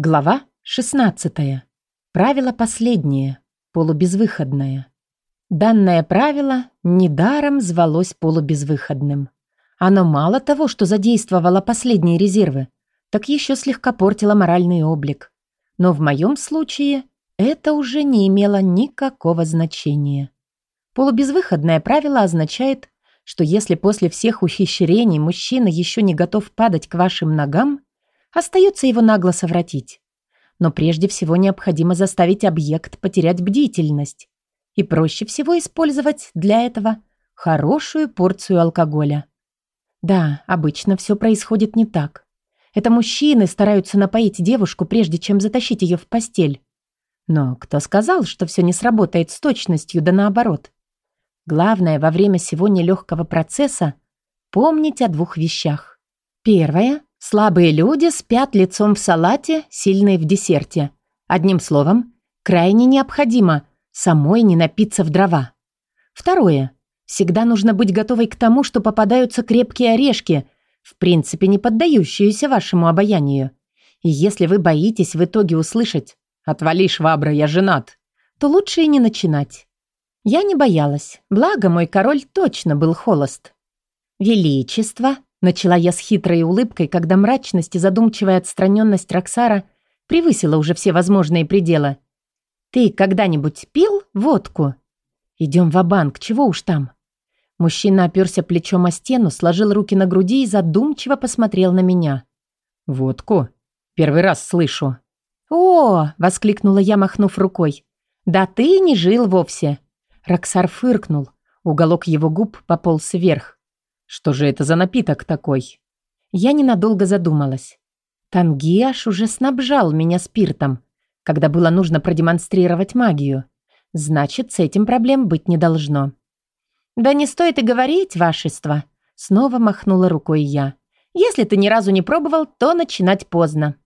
Глава 16. Правило последнее. Полубезвыходное. Данное правило недаром звалось полубезвыходным. Оно мало того, что задействовало последние резервы, так еще слегка портило моральный облик. Но в моем случае это уже не имело никакого значения. Полубезвыходное правило означает, что если после всех ухищрений мужчина еще не готов падать к вашим ногам, Остается его нагло совратить. Но прежде всего необходимо заставить объект потерять бдительность. И проще всего использовать для этого хорошую порцию алкоголя. Да, обычно все происходит не так. Это мужчины стараются напоить девушку, прежде чем затащить ее в постель. Но кто сказал, что все не сработает с точностью, да наоборот? Главное во время всего нелегкого процесса помнить о двух вещах. Первое Слабые люди спят лицом в салате, сильные в десерте. Одним словом, крайне необходимо самой не напиться в дрова. Второе. Всегда нужно быть готовой к тому, что попадаются крепкие орешки, в принципе не поддающиеся вашему обаянию. И если вы боитесь в итоге услышать «Отвали, швабра, я женат», то лучше и не начинать. Я не боялась, благо мой король точно был холост. Величество, Начала я с хитрой улыбкой, когда мрачность и задумчивая отстраненность Роксара превысила уже все возможные пределы. «Ты когда-нибудь пил водку?» «Идем в банк чего уж там?» Мужчина оперся плечом о стену, сложил руки на груди и задумчиво посмотрел на меня. «Водку? Первый раз слышу». «О!» — воскликнула я, махнув рукой. «Да ты не жил вовсе!» Роксар фыркнул. Уголок его губ пополз вверх. Что же это за напиток такой? Я ненадолго задумалась. Тангиаш уже снабжал меня спиртом, когда было нужно продемонстрировать магию. Значит, с этим проблем быть не должно. «Да не стоит и говорить, вашество!» Снова махнула рукой я. «Если ты ни разу не пробовал, то начинать поздно».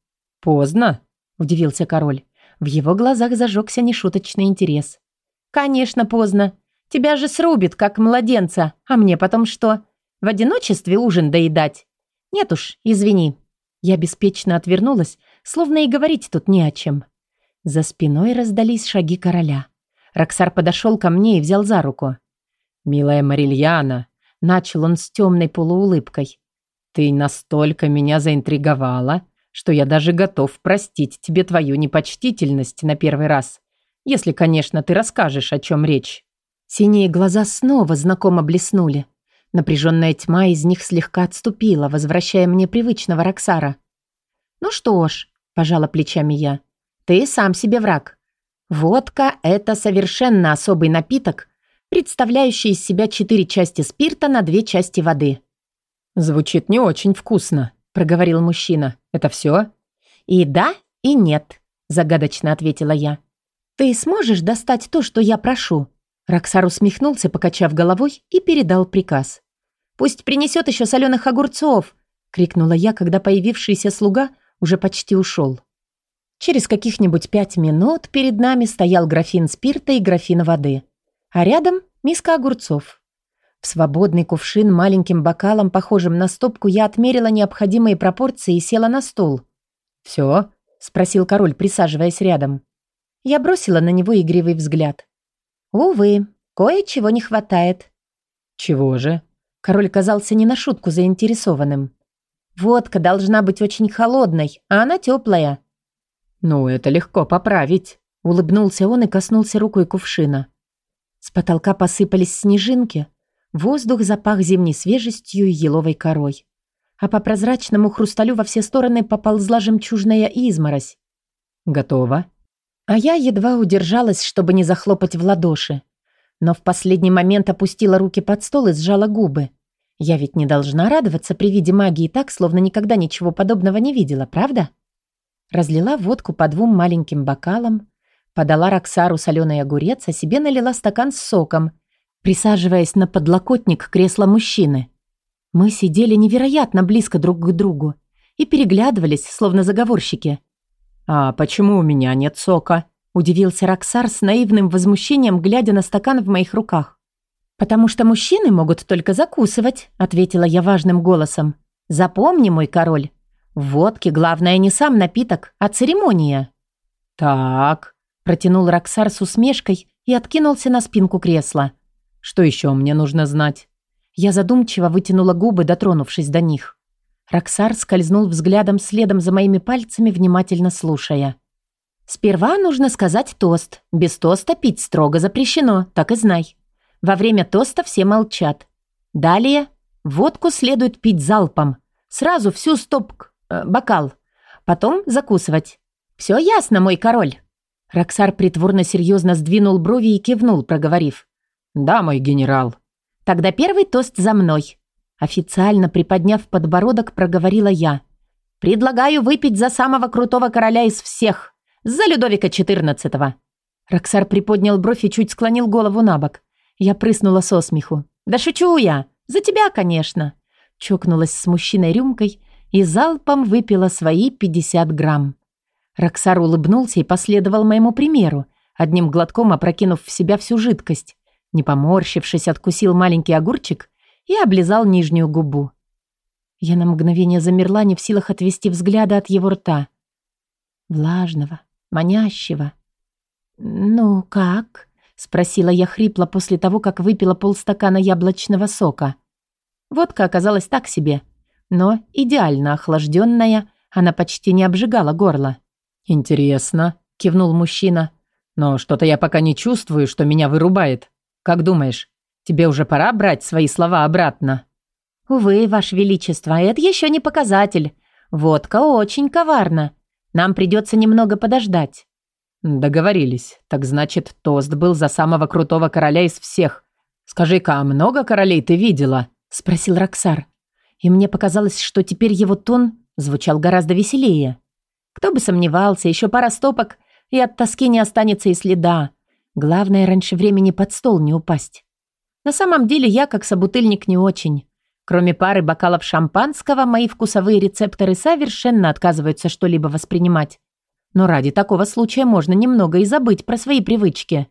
«Поздно?» – удивился король. В его глазах зажегся нешуточный интерес. «Конечно, поздно. Тебя же срубит, как младенца. А мне потом что? В одиночестве ужин доедать? Нет уж, извини. Я беспечно отвернулась, словно и говорить тут не о чем. За спиной раздались шаги короля. Роксар подошел ко мне и взял за руку. «Милая Марильяна», — начал он с темной полуулыбкой, «ты настолько меня заинтриговала, что я даже готов простить тебе твою непочтительность на первый раз, если, конечно, ты расскажешь, о чем речь». Синие глаза снова знакомо блеснули. Напряженная тьма из них слегка отступила, возвращая мне привычного Роксара. «Ну что ж», – пожала плечами я, – «ты сам себе враг. Водка – это совершенно особый напиток, представляющий из себя четыре части спирта на две части воды». «Звучит не очень вкусно», – проговорил мужчина. «Это все?» «И да, и нет», – загадочно ответила я. «Ты сможешь достать то, что я прошу?» Роксар усмехнулся, покачав головой, и передал приказ. «Пусть принесет еще соленых огурцов!» — крикнула я, когда появившийся слуга уже почти ушел. Через каких-нибудь пять минут перед нами стоял графин спирта и графин воды, а рядом миска огурцов. В свободный кувшин маленьким бокалом, похожим на стопку, я отмерила необходимые пропорции и села на стол. «Все?» — спросил король, присаживаясь рядом. Я бросила на него игривый взгляд. «Увы, кое-чего не хватает». «Чего же?» Король казался не на шутку заинтересованным. «Водка должна быть очень холодной, а она теплая». «Ну, это легко поправить», — улыбнулся он и коснулся рукой кувшина. С потолка посыпались снежинки, воздух запах зимней свежестью и еловой корой. А по прозрачному хрусталю во все стороны поползла жемчужная изморозь. «Готово», а я едва удержалась, чтобы не захлопать в ладоши. Но в последний момент опустила руки под стол и сжала губы. Я ведь не должна радоваться при виде магии так, словно никогда ничего подобного не видела, правда? Разлила водку по двум маленьким бокалам, подала Роксару соленый огурец, а себе налила стакан с соком, присаживаясь на подлокотник кресла мужчины. Мы сидели невероятно близко друг к другу и переглядывались, словно заговорщики – «А почему у меня нет сока?» – удивился Роксар с наивным возмущением, глядя на стакан в моих руках. «Потому что мужчины могут только закусывать», – ответила я важным голосом. «Запомни, мой король, В водке главное не сам напиток, а церемония». «Так», – протянул Роксар с усмешкой и откинулся на спинку кресла. «Что еще мне нужно знать?» Я задумчиво вытянула губы, дотронувшись до них. Роксар скользнул взглядом следом за моими пальцами, внимательно слушая. «Сперва нужно сказать тост. Без тоста пить строго запрещено, так и знай. Во время тоста все молчат. Далее водку следует пить залпом. Сразу всю стоп... Э, бокал. Потом закусывать. Все ясно, мой король?» Роксар притворно серьезно сдвинул брови и кивнул, проговорив. «Да, мой генерал». «Тогда первый тост за мной». Официально приподняв подбородок, проговорила я. «Предлагаю выпить за самого крутого короля из всех. За Людовика XIV». Роксар приподнял бровь и чуть склонил голову на бок. Я прыснула со смеху. «Да шучу я! За тебя, конечно!» Чокнулась с мужчиной рюмкой и залпом выпила свои 50 грамм. Роксар улыбнулся и последовал моему примеру, одним глотком опрокинув в себя всю жидкость. Не поморщившись, откусил маленький огурчик и облизал нижнюю губу. Я на мгновение замерла, не в силах отвести взгляда от его рта. Влажного, манящего. «Ну, как?» — спросила я хрипло после того, как выпила полстакана яблочного сока. Водка оказалась так себе, но идеально охлажденная, она почти не обжигала горло. «Интересно», — кивнул мужчина. «Но что-то я пока не чувствую, что меня вырубает. Как думаешь, тебе уже пора брать свои слова обратно?» «Увы, Ваше Величество, это еще не показатель. Водка очень коварна. Нам придется немного подождать». «Договорились. Так значит, тост был за самого крутого короля из всех. Скажи-ка, а много королей ты видела?» — спросил Роксар. И мне показалось, что теперь его тон звучал гораздо веселее. Кто бы сомневался, еще пара стопок, и от тоски не останется и следа. Главное, раньше времени под стол не упасть. На самом деле я, как собутыльник, не очень. Кроме пары бокалов шампанского, мои вкусовые рецепторы совершенно отказываются что-либо воспринимать. Но ради такого случая можно немного и забыть про свои привычки.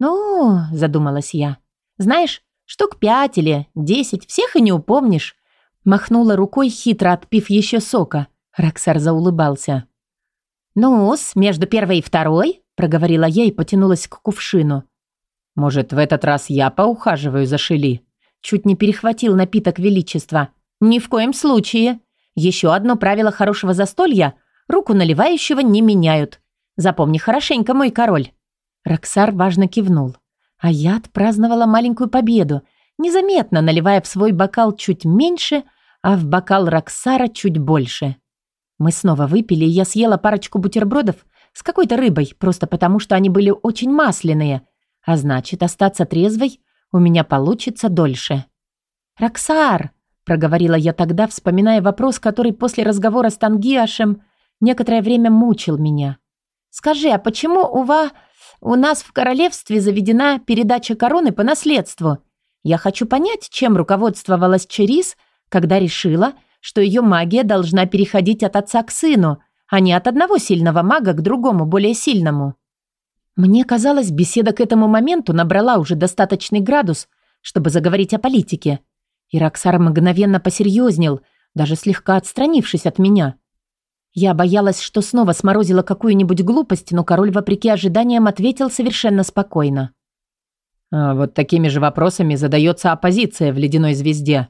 «Ну, — задумалась я, — знаешь, штук пять или десять, всех и не упомнишь». Махнула рукой, хитро отпив еще сока — Роксар заулыбался. «Ну-с, между первой и второй?» – проговорила я и потянулась к кувшину. «Может, в этот раз я поухаживаю за Шили?» Чуть не перехватил напиток величества. «Ни в коем случае. Еще одно правило хорошего застолья – руку наливающего не меняют. Запомни хорошенько, мой король». Роксар важно кивнул. А я отпраздновала маленькую победу, незаметно наливая в свой бокал чуть меньше, а в бокал Роксара чуть больше. Мы снова выпили, и я съела парочку бутербродов с какой-то рыбой, просто потому что они были очень масляные. А значит, остаться трезвой у меня получится дольше. «Роксар!» – проговорила я тогда, вспоминая вопрос, который после разговора с Тангиашем некоторое время мучил меня. «Скажи, а почему у вас... у нас в королевстве заведена передача короны по наследству? Я хочу понять, чем руководствовалась Черис, когда решила – что ее магия должна переходить от отца к сыну, а не от одного сильного мага к другому, более сильному. Мне казалось, беседа к этому моменту набрала уже достаточный градус, чтобы заговорить о политике. И Роксар мгновенно посерьезнел, даже слегка отстранившись от меня. Я боялась, что снова сморозила какую-нибудь глупость, но король, вопреки ожиданиям, ответил совершенно спокойно. А вот такими же вопросами задается оппозиция в «Ледяной звезде»,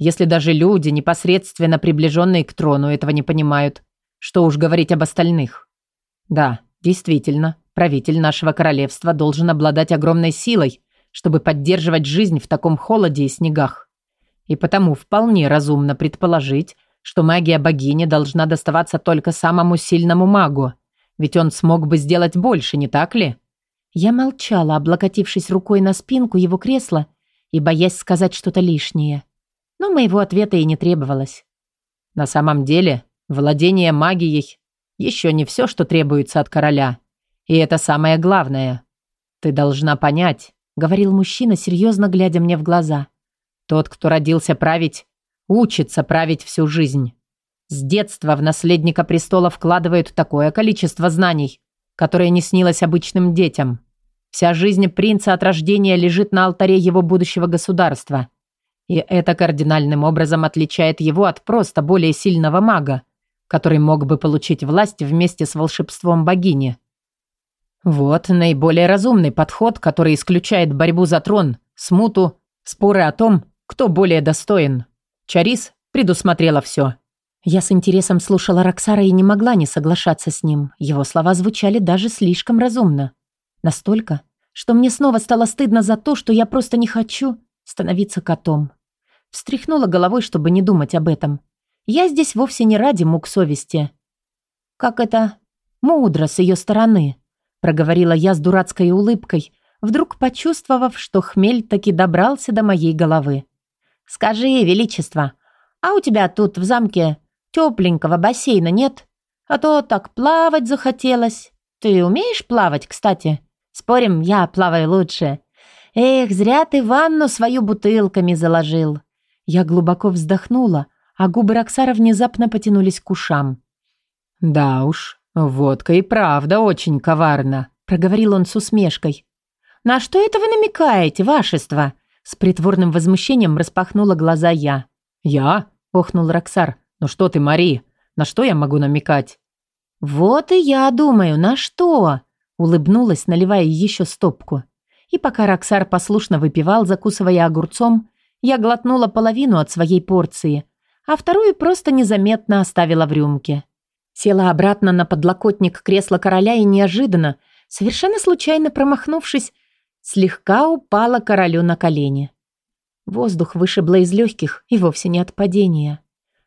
если даже люди, непосредственно приближенные к трону, этого не понимают, что уж говорить об остальных. Да, действительно, правитель нашего королевства должен обладать огромной силой, чтобы поддерживать жизнь в таком холоде и снегах. И потому вполне разумно предположить, что магия богини должна доставаться только самому сильному магу, ведь он смог бы сделать больше, не так ли? Я молчала, облокотившись рукой на спинку его кресла и боясь сказать что-то лишнее но моего ответа и не требовалось. На самом деле, владение магией еще не все, что требуется от короля. И это самое главное. Ты должна понять, говорил мужчина, серьезно глядя мне в глаза. Тот, кто родился править, учится править всю жизнь. С детства в наследника престола вкладывают такое количество знаний, которое не снилось обычным детям. Вся жизнь принца от рождения лежит на алтаре его будущего государства – и это кардинальным образом отличает его от просто более сильного мага, который мог бы получить власть вместе с волшебством богини. Вот наиболее разумный подход, который исключает борьбу за трон, смуту, споры о том, кто более достоин. Чарис предусмотрела все. Я с интересом слушала Роксара и не могла не соглашаться с ним. Его слова звучали даже слишком разумно. Настолько, что мне снова стало стыдно за то, что я просто не хочу становиться котом. Встряхнула головой, чтобы не думать об этом. Я здесь вовсе не ради мук совести. Как это мудро с ее стороны, проговорила я с дурацкой улыбкой, вдруг почувствовав, что хмель таки добрался до моей головы. «Скажи, Величество, а у тебя тут в замке тепленького бассейна нет? А то так плавать захотелось. Ты умеешь плавать, кстати? Спорим, я плаваю лучше. Эх, зря ты ванну свою бутылками заложил». Я глубоко вздохнула, а губы Роксара внезапно потянулись к ушам. «Да уж, водка и правда очень коварна», — проговорил он с усмешкой. «На что это вы намекаете, вашество?» С притворным возмущением распахнула глаза я. «Я?» — охнул Роксар. «Ну что ты, Мари, на что я могу намекать?» «Вот и я думаю, на что?» Улыбнулась, наливая еще стопку. И пока Роксар послушно выпивал, закусывая огурцом, я глотнула половину от своей порции, а вторую просто незаметно оставила в рюмке. Села обратно на подлокотник кресла короля и неожиданно, совершенно случайно промахнувшись, слегка упала королю на колени. Воздух вышибло из легких и вовсе не от падения.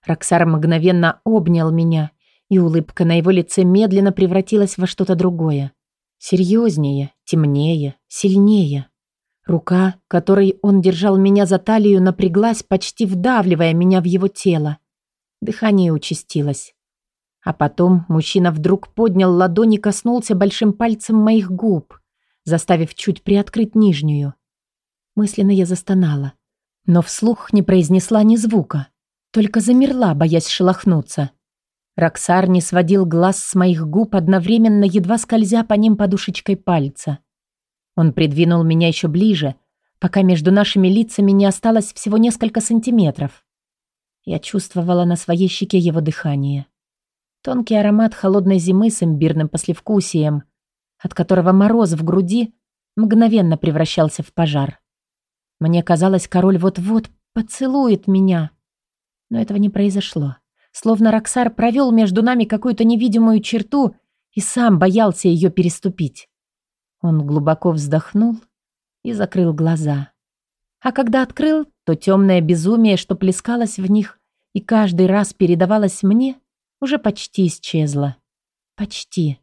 Роксар мгновенно обнял меня, и улыбка на его лице медленно превратилась во что-то другое. Серьезнее, темнее, сильнее. Рука, которой он держал меня за талию, напряглась, почти вдавливая меня в его тело. Дыхание участилось. А потом мужчина вдруг поднял ладонь и коснулся большим пальцем моих губ заставив чуть приоткрыть нижнюю. Мысленно я застонала, но вслух не произнесла ни звука, только замерла, боясь шелохнуться. Роксар не сводил глаз с моих губ, одновременно едва скользя по ним подушечкой пальца. Он придвинул меня еще ближе, пока между нашими лицами не осталось всего несколько сантиметров. Я чувствовала на своей щеке его дыхание. Тонкий аромат холодной зимы с имбирным послевкусием, от которого мороз в груди мгновенно превращался в пожар. Мне казалось, король вот-вот поцелует меня. Но этого не произошло. Словно Роксар провел между нами какую-то невидимую черту и сам боялся ее переступить. Он глубоко вздохнул и закрыл глаза. А когда открыл, то темное безумие, что плескалось в них и каждый раз передавалось мне, уже почти исчезло. Почти.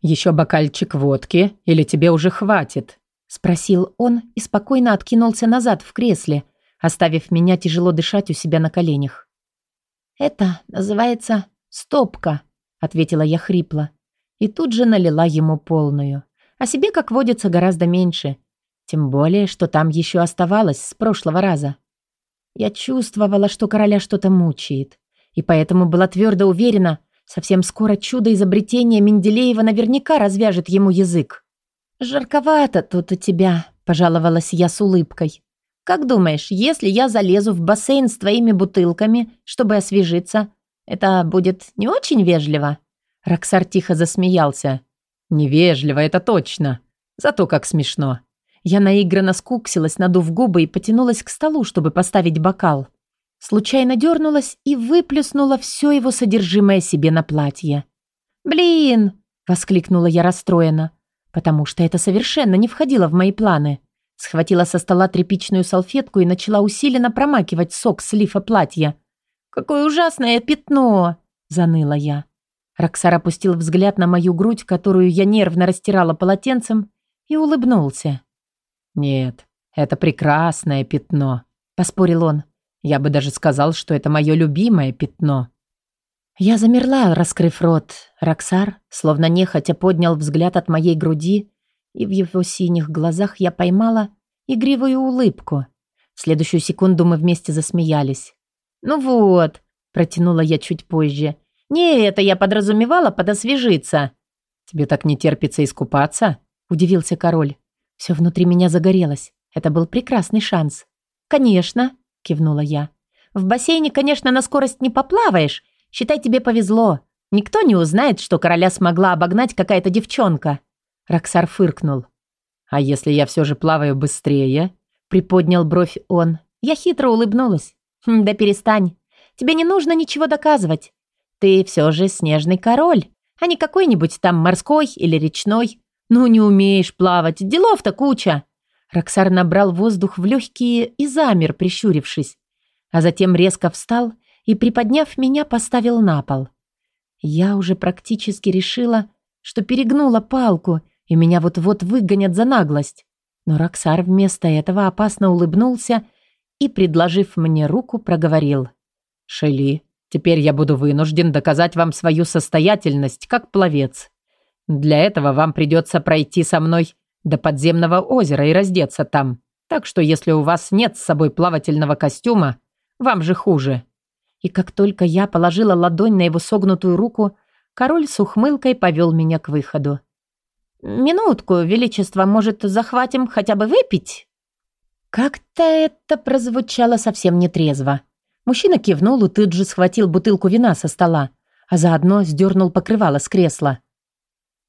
«Еще бокальчик водки или тебе уже хватит?» Спросил он и спокойно откинулся назад в кресле, оставив меня тяжело дышать у себя на коленях. «Это называется стопка», — ответила я хрипло. И тут же налила ему полную. А себе, как водится, гораздо меньше. Тем более, что там еще оставалось с прошлого раза. Я чувствовала, что короля что-то мучает. И поэтому была твердо уверена, Совсем скоро чудо изобретения Менделеева наверняка развяжет ему язык. «Жарковато тут у тебя», – пожаловалась я с улыбкой. «Как думаешь, если я залезу в бассейн с твоими бутылками, чтобы освежиться, это будет не очень вежливо?» Роксар тихо засмеялся. «Невежливо, это точно. Зато как смешно». Я наигранно скуксилась, надув губы и потянулась к столу, чтобы поставить бокал. Случайно дернулась и выплюснула все его содержимое себе на платье. «Блин!» — воскликнула я расстроенно, потому что это совершенно не входило в мои планы. Схватила со стола тряпичную салфетку и начала усиленно промакивать сок с лифа платья. «Какое ужасное пятно!» — заныла я. Роксар опустил взгляд на мою грудь, которую я нервно растирала полотенцем, и улыбнулся. «Нет, это прекрасное пятно», — поспорил он. Я бы даже сказал, что это мое любимое пятно. Я замерла, раскрыв рот. Роксар, словно нехотя, поднял взгляд от моей груди, и в его синих глазах я поймала игривую улыбку. В следующую секунду мы вместе засмеялись. «Ну вот», — протянула я чуть позже. «Не это я подразумевала подосвежиться». «Тебе так не терпится искупаться?» — удивился король. Все внутри меня загорелось. Это был прекрасный шанс. «Конечно», кивнула я. «В бассейне, конечно, на скорость не поплаваешь, Считай, тебе повезло. Никто не узнает, что короля смогла обогнать какая-то девчонка». Роксар фыркнул. «А если я все же плаваю быстрее?» Приподнял бровь он. Я хитро улыбнулась. «Хм, «Да перестань. Тебе не нужно ничего доказывать. Ты все же снежный король, а не какой-нибудь там морской или речной. Ну, не умеешь плавать, делов-то куча». Роксар набрал воздух в легкие и замер, прищурившись. А затем резко встал и, приподняв меня, поставил на пол. Я уже практически решила, что перегнула палку, и меня вот-вот выгонят за наглость. Но Роксар вместо этого опасно улыбнулся и, предложив мне руку, проговорил. «Шели, теперь я буду вынужден доказать вам свою состоятельность, как пловец. Для этого вам придется пройти со мной до подземного озера и раздеться там. Так что если у вас нет с собой плавательного костюма, вам же хуже». И как только я положила ладонь на его согнутую руку, король с ухмылкой повел меня к выходу. «Минутку, Величество, может, захватим хотя бы выпить?» Как-то это прозвучало совсем нетрезво. Мужчина кивнул и тут же схватил бутылку вина со стола, а заодно сдернул покрывало с кресла.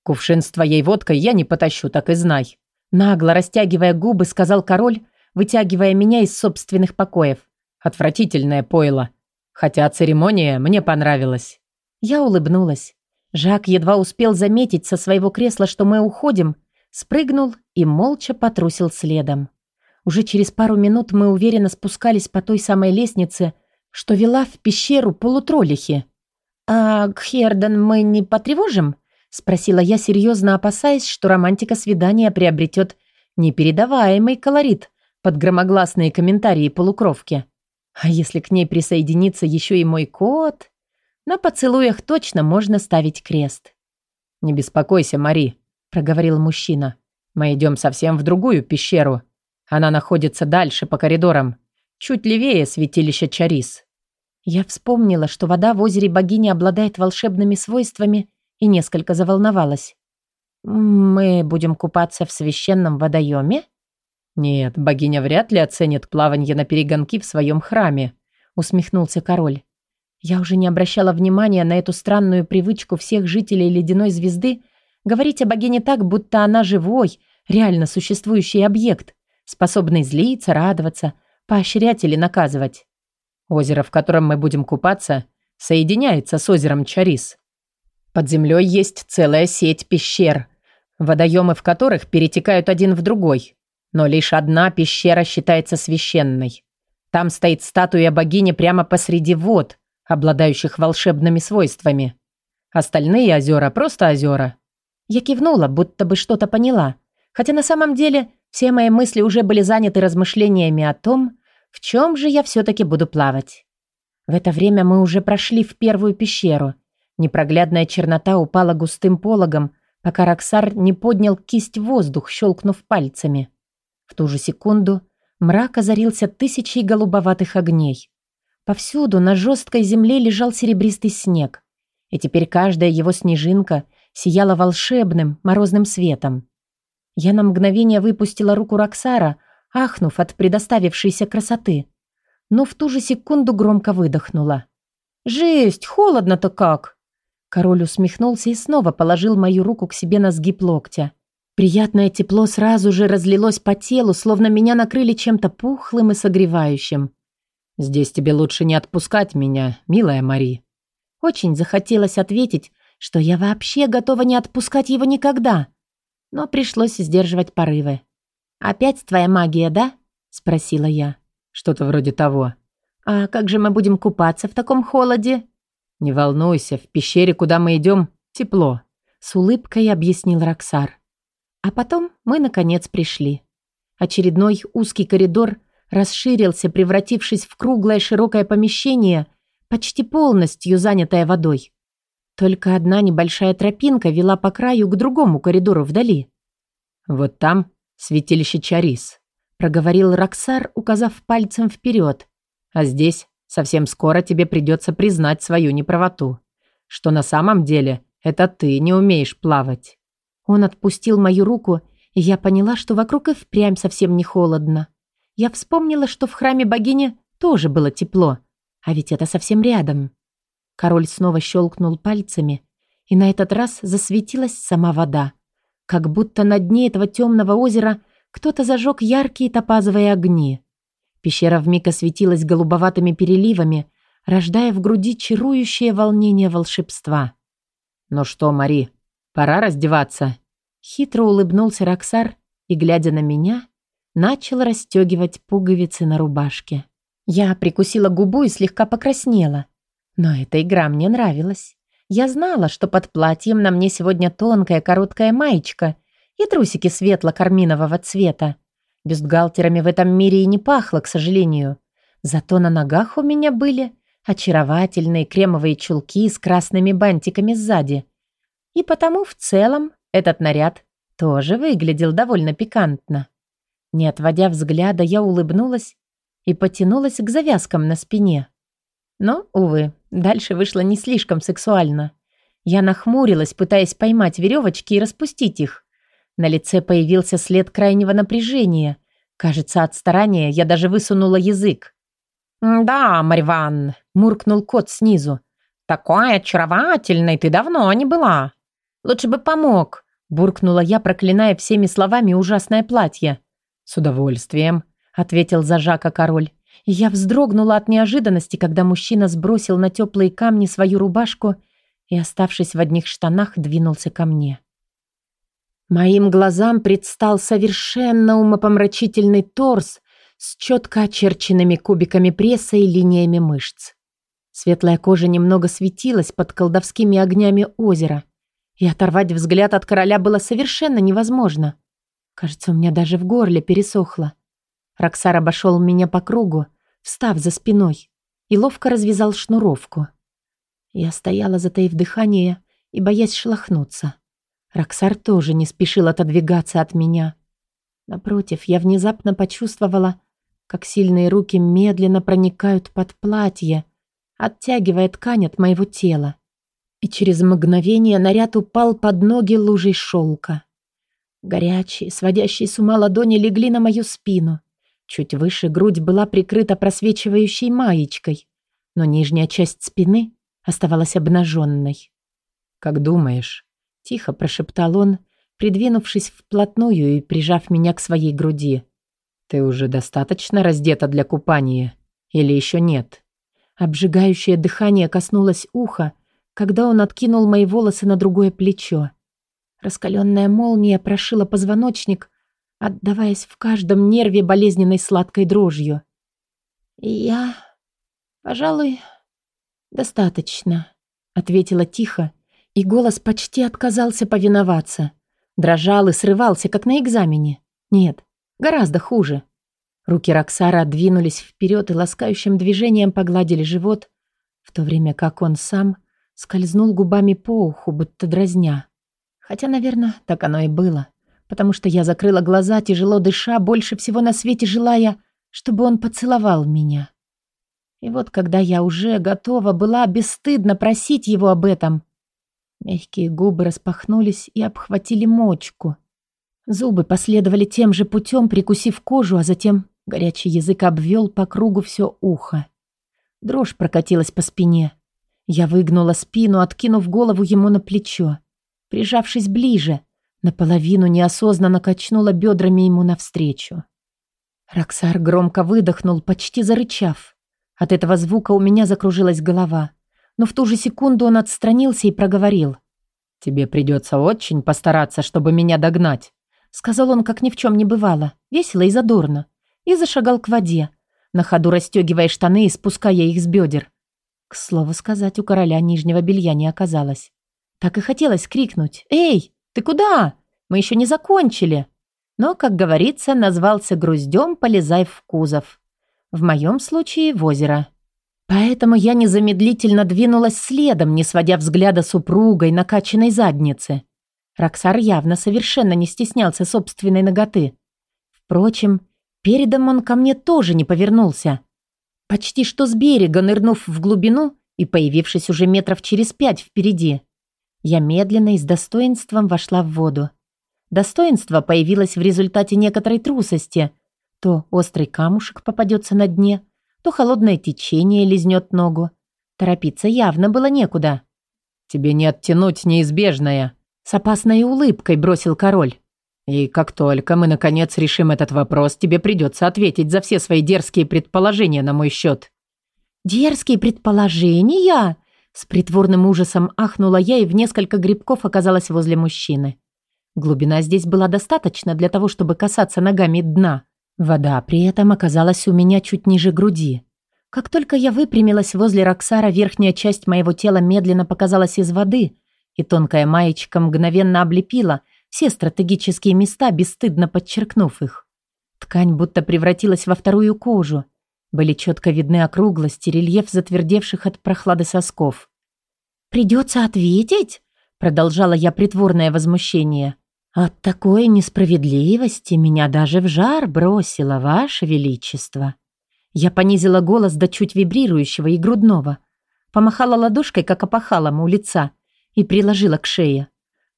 «Кувшин с твоей водкой я не потащу, так и знай», нагло растягивая губы, сказал король, вытягивая меня из собственных покоев. «Отвратительное пойло. Хотя церемония мне понравилась». Я улыбнулась. Жак едва успел заметить со своего кресла, что мы уходим, спрыгнул и молча потрусил следом. Уже через пару минут мы уверенно спускались по той самой лестнице, что вела в пещеру полутролихи. «А Кхерден мы не потревожим?» — спросила я, серьезно опасаясь, что романтика свидания приобретет непередаваемый колорит под громогласные комментарии полукровки. А если к ней присоединится еще и мой кот? На поцелуях точно можно ставить крест. «Не беспокойся, Мари», — проговорил мужчина. «Мы идем совсем в другую пещеру. Она находится дальше по коридорам, чуть левее святилища Чарис». Я вспомнила, что вода в озере богини обладает волшебными свойствами и несколько заволновалась. «Мы будем купаться в священном водоеме?» «Нет, богиня вряд ли оценит плавание на перегонки в своем храме», усмехнулся король. Я уже не обращала внимания на эту странную привычку всех жителей Ледяной Звезды говорить о богине так, будто она живой, реально существующий объект, способный злиться, радоваться, поощрять или наказывать. Озеро, в котором мы будем купаться, соединяется с озером Чарис. Под землей есть целая сеть пещер, водоемы в которых перетекают один в другой. Но лишь одна пещера считается священной. Там стоит статуя богини прямо посреди вод, обладающих волшебными свойствами. Остальные озера просто озера. Я кивнула, будто бы что-то поняла. Хотя на самом деле все мои мысли уже были заняты размышлениями о том, в чем же я все-таки буду плавать. В это время мы уже прошли в первую пещеру. Непроглядная чернота упала густым пологом, пока Роксар не поднял кисть в воздух, щелкнув пальцами. В ту же секунду мрак озарился тысячей голубоватых огней. Повсюду на жесткой земле лежал серебристый снег, и теперь каждая его снежинка сияла волшебным, морозным светом. Я на мгновение выпустила руку Роксара, ахнув от предоставившейся красоты, но в ту же секунду громко выдохнула. «Жесть, холодно-то как!» Король усмехнулся и снова положил мою руку к себе на сгиб локтя. Приятное тепло сразу же разлилось по телу, словно меня накрыли чем-то пухлым и согревающим. «Здесь тебе лучше не отпускать меня, милая Мари». Очень захотелось ответить, что я вообще готова не отпускать его никогда. Но пришлось сдерживать порывы. «Опять твоя магия, да?» — спросила я. «Что-то вроде того». «А как же мы будем купаться в таком холоде?» «Не волнуйся, в пещере, куда мы идем, тепло», — с улыбкой объяснил Роксар. А потом мы, наконец, пришли. Очередной узкий коридор — расширился, превратившись в круглое широкое помещение, почти полностью занятое водой. Только одна небольшая тропинка вела по краю к другому коридору вдали. «Вот там святилище Чарис», — проговорил Роксар, указав пальцем вперед. «А здесь совсем скоро тебе придется признать свою неправоту, что на самом деле это ты не умеешь плавать». Он отпустил мою руку, и я поняла, что вокруг и впрямь совсем не холодно. Я вспомнила, что в храме богини тоже было тепло, а ведь это совсем рядом. Король снова щелкнул пальцами, и на этот раз засветилась сама вода. Как будто на дне этого темного озера кто-то зажег яркие топазовые огни. Пещера вмиг осветилась голубоватыми переливами, рождая в груди чарующее волнение волшебства. «Ну что, Мари, пора раздеваться?» Хитро улыбнулся Роксар и, глядя на меня, начал расстегивать пуговицы на рубашке. Я прикусила губу и слегка покраснела. Но эта игра мне нравилась. Я знала, что под платьем на мне сегодня тонкая короткая маечка и трусики светло-карминового цвета. Бюстгальтерами в этом мире и не пахло, к сожалению. Зато на ногах у меня были очаровательные кремовые чулки с красными бантиками сзади. И потому в целом этот наряд тоже выглядел довольно пикантно. Не отводя взгляда, я улыбнулась и потянулась к завязкам на спине. Но, увы, дальше вышло не слишком сексуально. Я нахмурилась, пытаясь поймать веревочки и распустить их. На лице появился след крайнего напряжения. Кажется, от старания я даже высунула язык. «Да, Мариван», — муркнул кот снизу. «Такой очаровательной ты давно не была». «Лучше бы помог», — буркнула я, проклиная всеми словами ужасное платье. «С удовольствием», — ответил зажака король. Я вздрогнула от неожиданности, когда мужчина сбросил на теплые камни свою рубашку и, оставшись в одних штанах, двинулся ко мне. Моим глазам предстал совершенно умопомрачительный торс с четко очерченными кубиками пресса и линиями мышц. Светлая кожа немного светилась под колдовскими огнями озера, и оторвать взгляд от короля было совершенно невозможно. Кажется, у меня даже в горле пересохло. Роксар обошел меня по кругу, встав за спиной, и ловко развязал шнуровку. Я стояла, затаив дыхание и боясь шелохнуться. Роксар тоже не спешил отодвигаться от меня. Напротив, я внезапно почувствовала, как сильные руки медленно проникают под платье, оттягивая ткань от моего тела. И через мгновение наряд упал под ноги лужей шелка. Горячие, сводящие с ума ладони легли на мою спину. Чуть выше грудь была прикрыта просвечивающей маечкой, но нижняя часть спины оставалась обнаженной. «Как думаешь, Тихо прошептал он, придвинувшись вплотную и прижав меня к своей груди. «Ты уже достаточно раздета для купания? Или еще нет?» Обжигающее дыхание коснулось уха, когда он откинул мои волосы на другое плечо. Раскаленная молния прошила позвоночник, отдаваясь в каждом нерве болезненной сладкой дрожью. «Я, пожалуй, достаточно», — ответила тихо, и голос почти отказался повиноваться. Дрожал и срывался, как на экзамене. Нет, гораздо хуже. Руки Роксара двинулись вперед и ласкающим движением погладили живот, в то время как он сам скользнул губами по уху, будто дразня. Хотя, наверное, так оно и было, потому что я закрыла глаза, тяжело дыша, больше всего на свете желая, чтобы он поцеловал меня. И вот когда я уже готова была бесстыдно просить его об этом, Мягкие губы распахнулись и обхватили мочку. Зубы последовали тем же путем, прикусив кожу, а затем горячий язык обвел по кругу все ухо. Дрожь прокатилась по спине. Я выгнула спину, откинув голову ему на плечо. Прижавшись ближе, наполовину неосознанно качнула бедрами ему навстречу. Роксар громко выдохнул, почти зарычав. От этого звука у меня закружилась голова но в ту же секунду он отстранился и проговорил. «Тебе придется очень постараться, чтобы меня догнать», сказал он, как ни в чем не бывало, весело и задорно, и зашагал к воде, на ходу расстегивая штаны и спуская их с бедер. К слову сказать, у короля нижнего белья не оказалось. Так и хотелось крикнуть «Эй, ты куда? Мы еще не закончили!» Но, как говорится, назвался груздем «Полезай в кузов». В моем случае в озеро. Поэтому я незамедлительно двинулась следом, не сводя взгляда супругой накачанной задницы. Роксар явно совершенно не стеснялся собственной ноготы. Впрочем, передом он ко мне тоже не повернулся. Почти что с берега, нырнув в глубину и появившись уже метров через пять впереди. Я медленно и с достоинством вошла в воду. Достоинство появилось в результате некоторой трусости. То острый камушек попадется на дне – то холодное течение лизнет ногу, Торопиться явно было некуда. «Тебе не оттянуть неизбежное», — с опасной улыбкой бросил король. «И как только мы, наконец, решим этот вопрос, тебе придется ответить за все свои дерзкие предположения на мой счет». «Дерзкие предположения?» С притворным ужасом ахнула я и в несколько грибков оказалась возле мужчины. Глубина здесь была достаточно для того, чтобы касаться ногами дна. Вода при этом оказалась у меня чуть ниже груди. Как только я выпрямилась возле Роксара, верхняя часть моего тела медленно показалась из воды, и тонкая маечка мгновенно облепила все стратегические места, бесстыдно подчеркнув их. Ткань будто превратилась во вторую кожу. Были четко видны округлости, рельеф затвердевших от прохлады сосков. «Придется ответить?» — продолжала я притворное возмущение. «От такой несправедливости меня даже в жар бросило, Ваше Величество». Я понизила голос до чуть вибрирующего и грудного. Помахала ладошкой, как опахалом у лица, и приложила к шее.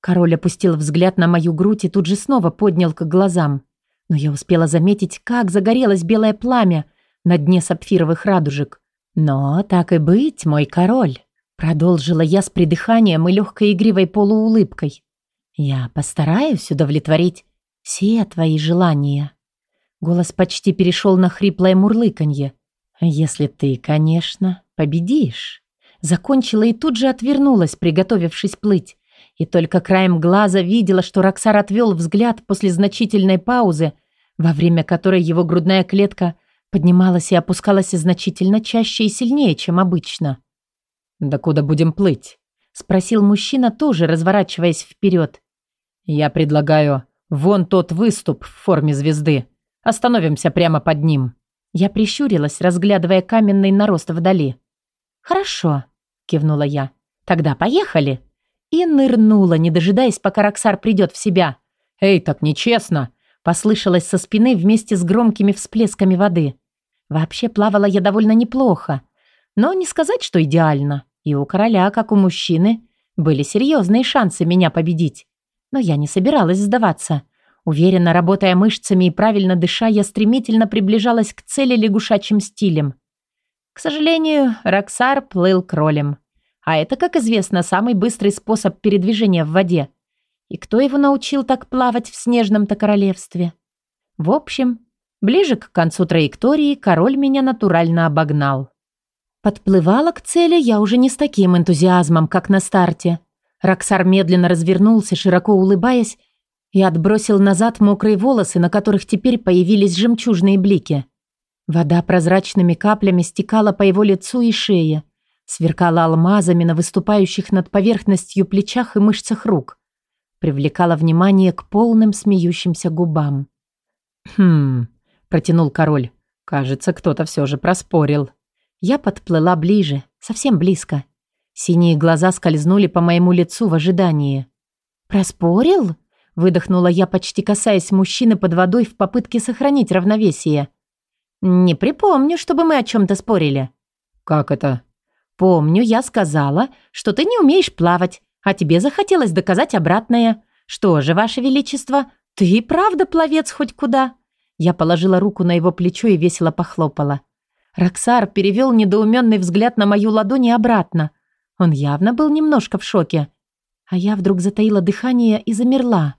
Король опустил взгляд на мою грудь и тут же снова поднял к глазам. Но я успела заметить, как загорелось белое пламя на дне сапфировых радужек. «Но так и быть, мой король», — продолжила я с придыханием и легкой игривой полуулыбкой. «Я постараюсь удовлетворить все твои желания». Голос почти перешел на хриплое мурлыканье. «Если ты, конечно, победишь». Закончила и тут же отвернулась, приготовившись плыть. И только краем глаза видела, что Роксар отвел взгляд после значительной паузы, во время которой его грудная клетка поднималась и опускалась значительно чаще и сильнее, чем обычно. «Да куда будем плыть?» — спросил мужчина, тоже разворачиваясь вперед. «Я предлагаю вон тот выступ в форме звезды. Остановимся прямо под ним». Я прищурилась, разглядывая каменный нарост вдали. «Хорошо», — кивнула я. «Тогда поехали». И нырнула, не дожидаясь, пока Роксар придет в себя. «Эй, так нечестно!» — послышалось со спины вместе с громкими всплесками воды. Вообще плавала я довольно неплохо. Но не сказать, что идеально. И у короля, как у мужчины, были серьезные шансы меня победить. Но я не собиралась сдаваться. Уверенно работая мышцами и правильно дыша, я стремительно приближалась к цели лягушачьим стилем. К сожалению, Роксар плыл кролем. А это, как известно, самый быстрый способ передвижения в воде. И кто его научил так плавать в снежном-то королевстве? В общем, ближе к концу траектории король меня натурально обогнал. Подплывала к цели я уже не с таким энтузиазмом, как на старте. Роксар медленно развернулся, широко улыбаясь, и отбросил назад мокрые волосы, на которых теперь появились жемчужные блики. Вода прозрачными каплями стекала по его лицу и шее, сверкала алмазами на выступающих над поверхностью плечах и мышцах рук, привлекала внимание к полным смеющимся губам. «Хм...» — протянул король. «Кажется, кто-то все же проспорил». Я подплыла ближе, совсем близко. Синие глаза скользнули по моему лицу в ожидании. «Проспорил?» Выдохнула я, почти касаясь мужчины под водой в попытке сохранить равновесие. «Не припомню, чтобы мы о чем-то спорили». «Как это?» «Помню, я сказала, что ты не умеешь плавать, а тебе захотелось доказать обратное. Что же, Ваше Величество, ты и правда пловец хоть куда?» Я положила руку на его плечо и весело похлопала. Роксар перевел недоуменный взгляд на мою ладонь и обратно. Он явно был немножко в шоке. А я вдруг затаила дыхание и замерла.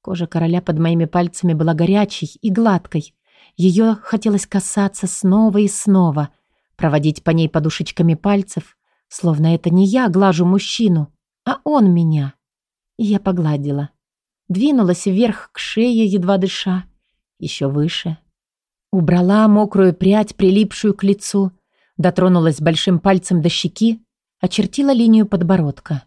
Кожа короля под моими пальцами была горячей и гладкой. Ее хотелось касаться снова и снова, проводить по ней подушечками пальцев, словно это не я глажу мужчину, а он меня. И я погладила. Двинулась вверх к шее, едва дыша. Еще выше. Убрала мокрую прядь, прилипшую к лицу, дотронулась большим пальцем до щеки, очертила линию подбородка.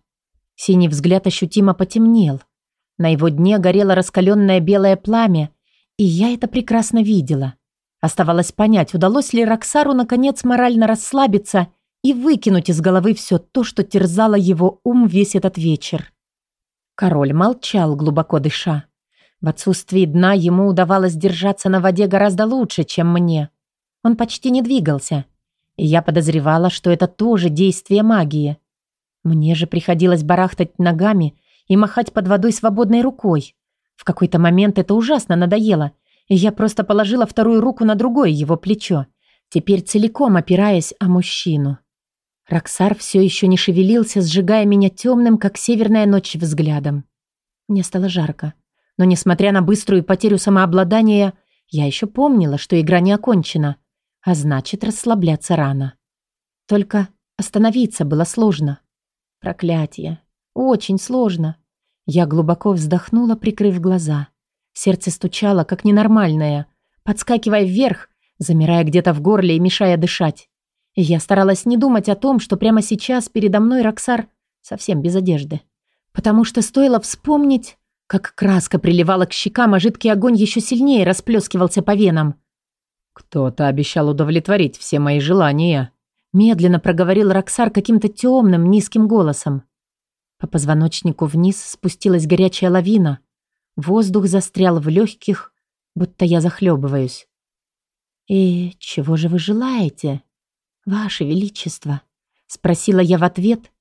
Синий взгляд ощутимо потемнел — на его дне горело раскаленное белое пламя, и я это прекрасно видела. Оставалось понять, удалось ли Роксару наконец морально расслабиться и выкинуть из головы все то, что терзало его ум весь этот вечер. Король молчал, глубоко дыша. В отсутствии дна ему удавалось держаться на воде гораздо лучше, чем мне. Он почти не двигался. Я подозревала, что это тоже действие магии. Мне же приходилось барахтать ногами, и махать под водой свободной рукой. В какой-то момент это ужасно надоело, и я просто положила вторую руку на другое его плечо, теперь целиком опираясь о мужчину. Роксар все еще не шевелился, сжигая меня темным, как северная ночь, взглядом. Мне стало жарко. Но, несмотря на быструю потерю самообладания, я еще помнила, что игра не окончена, а значит, расслабляться рано. Только остановиться было сложно. Проклятие. Очень сложно. Я глубоко вздохнула, прикрыв глаза. Сердце стучало, как ненормальное, подскакивая вверх, замирая где-то в горле и мешая дышать. Я старалась не думать о том, что прямо сейчас передо мной Роксар совсем без одежды. Потому что стоило вспомнить, как краска приливала к щекам, а жидкий огонь еще сильнее расплескивался по венам. «Кто-то обещал удовлетворить все мои желания», медленно проговорил Роксар каким-то темным, низким голосом. По позвоночнику вниз спустилась горячая лавина. Воздух застрял в легких, будто я захлебываюсь. «И чего же вы желаете, ваше величество?» Спросила я в ответ,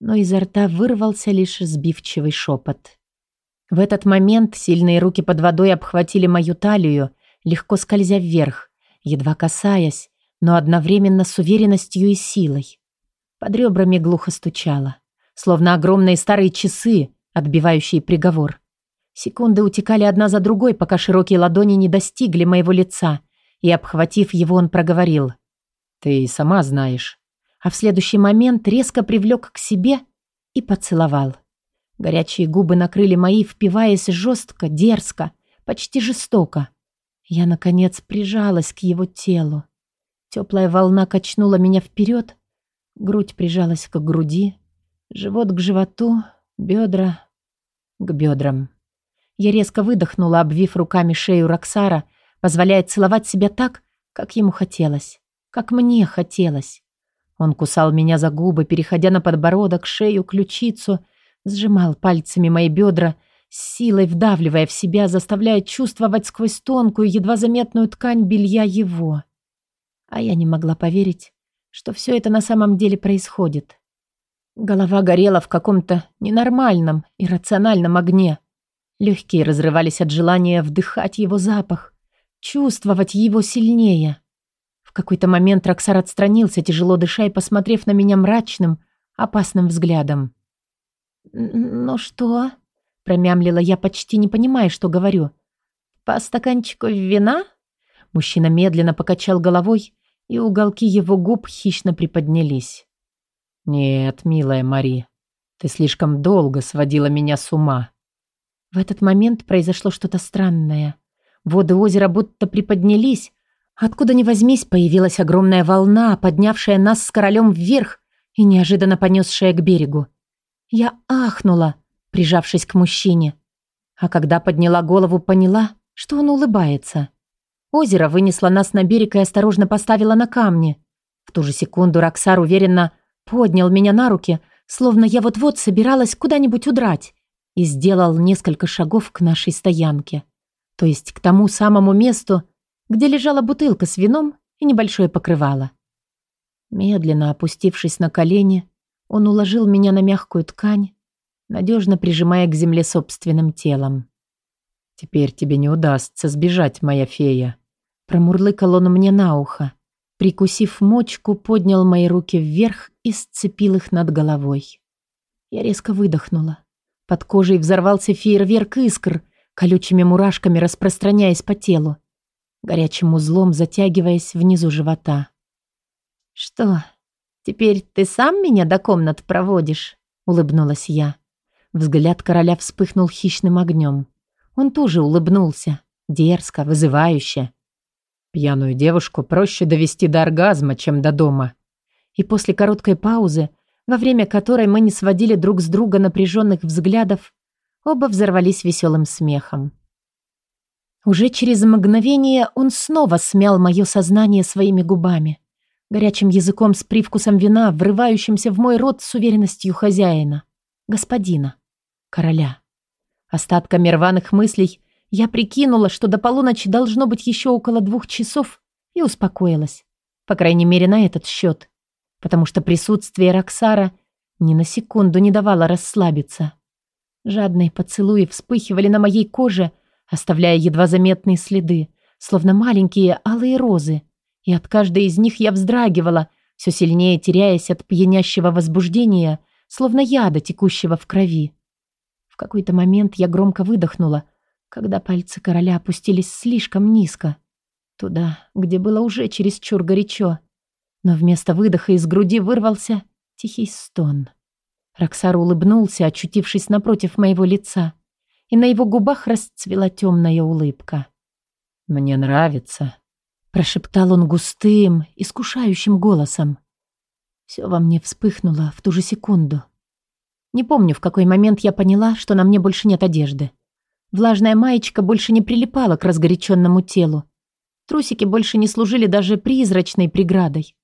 но изо рта вырвался лишь сбивчивый шепот. В этот момент сильные руки под водой обхватили мою талию, легко скользя вверх, едва касаясь, но одновременно с уверенностью и силой. Под ребрами глухо стучало, словно огромные старые часы, отбивающие приговор. Секунды утекали одна за другой, пока широкие ладони не достигли моего лица, и, обхватив его, он проговорил. «Ты сама знаешь». А в следующий момент резко привлек к себе и поцеловал. Горячие губы накрыли мои, впиваясь жестко, дерзко, почти жестоко. Я, наконец, прижалась к его телу. Теплая волна качнула меня вперед, грудь прижалась к груди, живот к животу, бедра к бедрам. Я резко выдохнула, обвив руками шею Роксара, позволяя целовать себя так, как ему хотелось, как мне хотелось. Он кусал меня за губы, переходя на подбородок, шею, ключицу, сжимал пальцами мои бедра, силой вдавливая в себя, заставляя чувствовать сквозь тонкую, едва заметную ткань белья его. А я не могла поверить, что все это на самом деле происходит. Голова горела в каком-то ненормальном, иррациональном огне. Легкие разрывались от желания вдыхать его запах, чувствовать его сильнее. В какой-то момент Роксар отстранился, тяжело дыша и посмотрев на меня мрачным, опасным взглядом. «Ну что?» — промямлила я, почти не понимая, что говорю. «По стаканчику вина?» Мужчина медленно покачал головой, и уголки его губ хищно приподнялись. «Нет, милая Мари, ты слишком долго сводила меня с ума. В этот момент произошло что-то странное. Воды озера будто приподнялись. Откуда ни возьмись, появилась огромная волна, поднявшая нас с королем вверх и неожиданно понесшая к берегу. Я ахнула, прижавшись к мужчине. А когда подняла голову, поняла, что он улыбается. Озеро вынесло нас на берег и осторожно поставило на камни. В ту же секунду Роксар уверенно поднял меня на руки, словно я вот-вот собиралась куда-нибудь удрать и сделал несколько шагов к нашей стоянке. То есть к тому самому месту, где лежала бутылка с вином и небольшое покрывало. Медленно опустившись на колени, он уложил меня на мягкую ткань, надежно прижимая к земле собственным телом. «Теперь тебе не удастся сбежать, моя фея», промурлыкал он мне на ухо. Прикусив мочку, поднял мои руки вверх и сцепил их над головой. Я резко выдохнула. Под кожей взорвался фейерверк искр, колючими мурашками распространяясь по телу, горячим узлом затягиваясь внизу живота. «Что, теперь ты сам меня до комнат проводишь?» — улыбнулась я. Взгляд короля вспыхнул хищным огнем. Он тоже улыбнулся, дерзко, вызывающе. «Пьяную девушку проще довести до оргазма, чем до дома». И после короткой паузы во время которой мы не сводили друг с друга напряженных взглядов, оба взорвались веселым смехом. Уже через мгновение он снова смял мое сознание своими губами, горячим языком с привкусом вина, врывающимся в мой рот с уверенностью хозяина, господина, короля. Остатками рваных мыслей я прикинула, что до полуночи должно быть еще около двух часов, и успокоилась. По крайней мере, на этот счет потому что присутствие Роксара ни на секунду не давало расслабиться. Жадные поцелуи вспыхивали на моей коже, оставляя едва заметные следы, словно маленькие алые розы, и от каждой из них я вздрагивала, все сильнее теряясь от пьянящего возбуждения, словно яда, текущего в крови. Какой-то момент я громко выдохнула, когда пальцы короля опустились слишком низко, туда, где было уже чересчур горячо. Но вместо выдоха из груди вырвался тихий стон. Роксар улыбнулся, очутившись напротив моего лица, и на его губах расцвела темная улыбка. «Мне нравится», — прошептал он густым, искушающим голосом. Все во мне вспыхнуло в ту же секунду. Не помню, в какой момент я поняла, что на мне больше нет одежды. Влажная маечка больше не прилипала к разгоряченному телу. Трусики больше не служили даже призрачной преградой.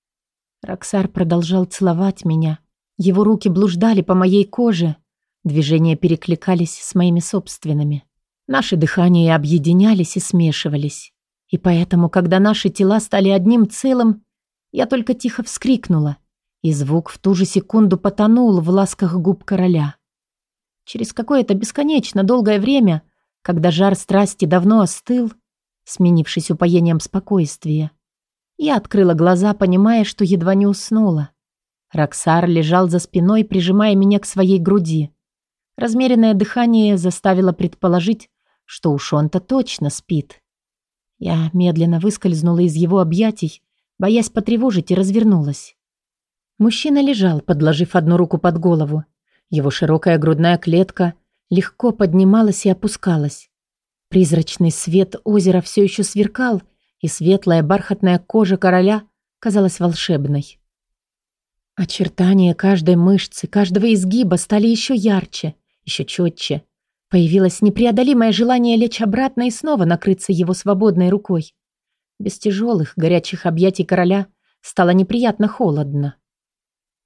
Роксар продолжал целовать меня. Его руки блуждали по моей коже. Движения перекликались с моими собственными. Наши дыхания объединялись и смешивались. И поэтому, когда наши тела стали одним целым, я только тихо вскрикнула, и звук в ту же секунду потонул в ласках губ короля. Через какое-то бесконечно долгое время, когда жар страсти давно остыл, сменившись упоением спокойствия, я открыла глаза, понимая, что едва не уснула. Роксар лежал за спиной, прижимая меня к своей груди. Размеренное дыхание заставило предположить, что уж он-то точно спит. Я медленно выскользнула из его объятий, боясь потревожить, и развернулась. Мужчина лежал, подложив одну руку под голову. Его широкая грудная клетка легко поднималась и опускалась. Призрачный свет озера все еще сверкал, и светлая бархатная кожа короля казалась волшебной. Очертания каждой мышцы, каждого изгиба стали еще ярче, еще четче. Появилось непреодолимое желание лечь обратно и снова накрыться его свободной рукой. Без тяжелых, горячих объятий короля стало неприятно холодно.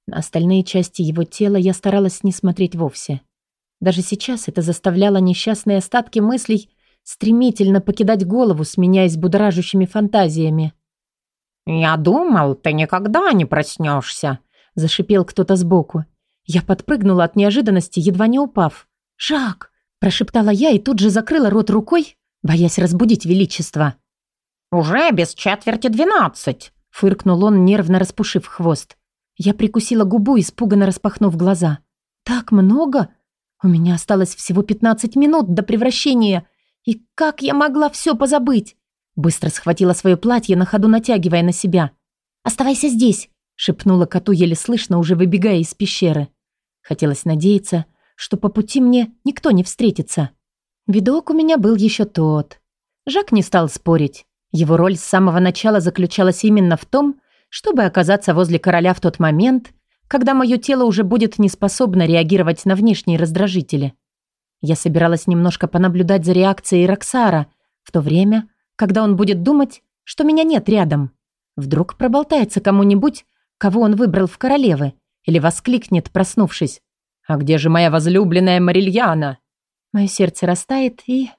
На остальные части его тела я старалась не смотреть вовсе. Даже сейчас это заставляло несчастные остатки мыслей стремительно покидать голову, сменяясь будоражащими фантазиями. «Я думал, ты никогда не проснешься», — зашипел кто-то сбоку. Я подпрыгнула от неожиданности, едва не упав. «Жак!» — прошептала я и тут же закрыла рот рукой, боясь разбудить величество. «Уже без четверти двенадцать», — фыркнул он, нервно распушив хвост. Я прикусила губу, испуганно распахнув глаза. «Так много? У меня осталось всего пятнадцать минут до превращения. И как я могла все позабыть? Быстро схватила свое платье, на ходу натягивая на себя. «Оставайся здесь», — шепнула коту еле слышно, уже выбегая из пещеры. Хотелось надеяться, что по пути мне никто не встретится. Видок у меня был еще тот. Жак не стал спорить. Его роль с самого начала заключалась именно в том, чтобы оказаться возле короля в тот момент, когда мое тело уже будет неспособно реагировать на внешние раздражители. Я собиралась немножко понаблюдать за реакцией Роксара, в то время, когда он будет думать, что меня нет рядом. Вдруг проболтается кому-нибудь, кого он выбрал в королевы, или воскликнет, проснувшись. «А где же моя возлюбленная Марильяна?» Мое сердце растает, и...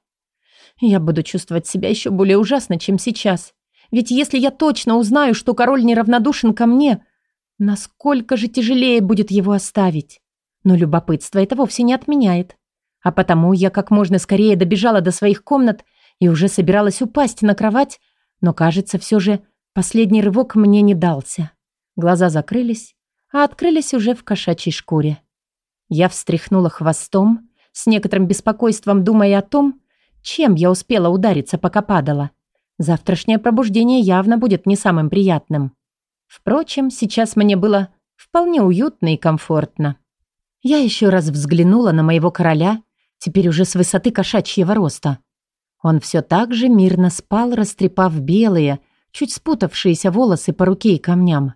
Я буду чувствовать себя еще более ужасно, чем сейчас. Ведь если я точно узнаю, что король неравнодушен ко мне, насколько же тяжелее будет его оставить. Но любопытство это вовсе не отменяет. А потому я как можно скорее добежала до своих комнат и уже собиралась упасть на кровать, но, кажется, все же последний рывок мне не дался. Глаза закрылись, а открылись уже в кошачьей шкуре. Я встряхнула хвостом, с некоторым беспокойством думая о том, чем я успела удариться, пока падала. Завтрашнее пробуждение явно будет не самым приятным. Впрочем, сейчас мне было вполне уютно и комфортно. Я еще раз взглянула на моего короля теперь уже с высоты кошачьего роста. Он все так же мирно спал, растрепав белые, чуть спутавшиеся волосы по руке и камням.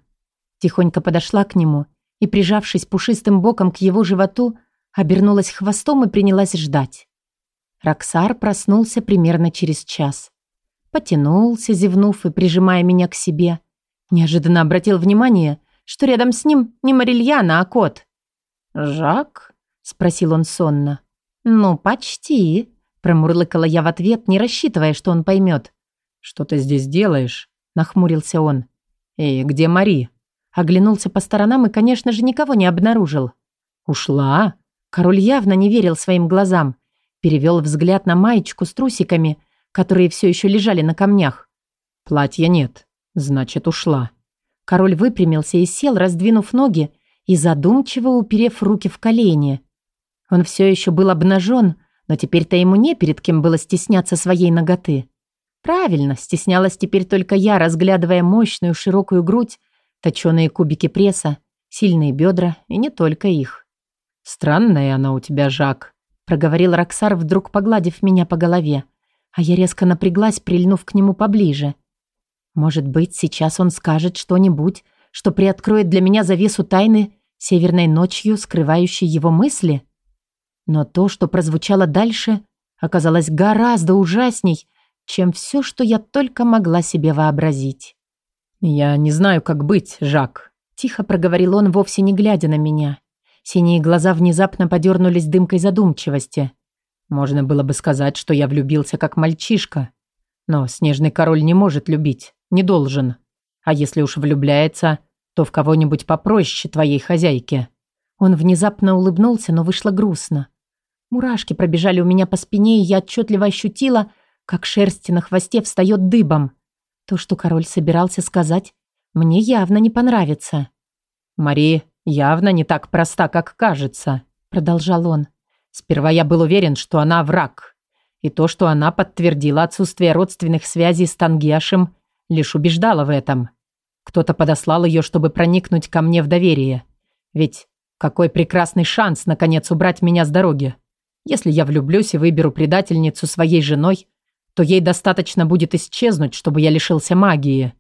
Тихонько подошла к нему и, прижавшись пушистым боком к его животу, обернулась хвостом и принялась ждать. Роксар проснулся примерно через час. Потянулся, зевнув и прижимая меня к себе. Неожиданно обратил внимание, что рядом с ним не Марильяна, а кот. «Жак?» — спросил он сонно. «Ну, почти», — промурлыкала я в ответ, не рассчитывая, что он поймет. «Что ты здесь делаешь?» — нахмурился он. «Эй, где Мари?» Оглянулся по сторонам и, конечно же, никого не обнаружил. «Ушла?» Король явно не верил своим глазам. Перевел взгляд на маечку с трусиками, которые все еще лежали на камнях. «Платья нет. Значит, ушла». Король выпрямился и сел, раздвинув ноги и задумчиво уперев руки в колени. Он все еще был обнажен, но теперь-то ему не перед кем было стесняться своей ноготы. Правильно, стеснялась теперь только я, разглядывая мощную широкую грудь, точеные кубики пресса, сильные бедра и не только их. «Странная она у тебя, Жак», — проговорил Роксар, вдруг погладив меня по голове, а я резко напряглась, прильнув к нему поближе. Может быть, сейчас он скажет что-нибудь, что приоткроет для меня завесу тайны северной ночью, скрывающей его мысли? Но то, что прозвучало дальше, оказалось гораздо ужасней, чем все, что я только могла себе вообразить. «Я не знаю, как быть, Жак», — тихо проговорил он, вовсе не глядя на меня. Синие глаза внезапно подернулись дымкой задумчивости. «Можно было бы сказать, что я влюбился как мальчишка. Но снежный король не может любить, не должен. А если уж влюбляется, то в кого-нибудь попроще твоей хозяйки». Он внезапно улыбнулся, но вышло грустно. Мурашки пробежали у меня по спине, и я отчетливо ощутила, как шерсть на хвосте встает дыбом. То, что король собирался сказать, мне явно не понравится. «Мари явно не так проста, как кажется», — продолжал он. «Сперва я был уверен, что она враг. И то, что она подтвердила отсутствие родственных связей с Тангешем, лишь убеждало в этом. Кто-то подослал ее, чтобы проникнуть ко мне в доверие. Ведь какой прекрасный шанс, наконец, убрать меня с дороги. Если я влюблюсь и выберу предательницу своей женой, то ей достаточно будет исчезнуть, чтобы я лишился магии.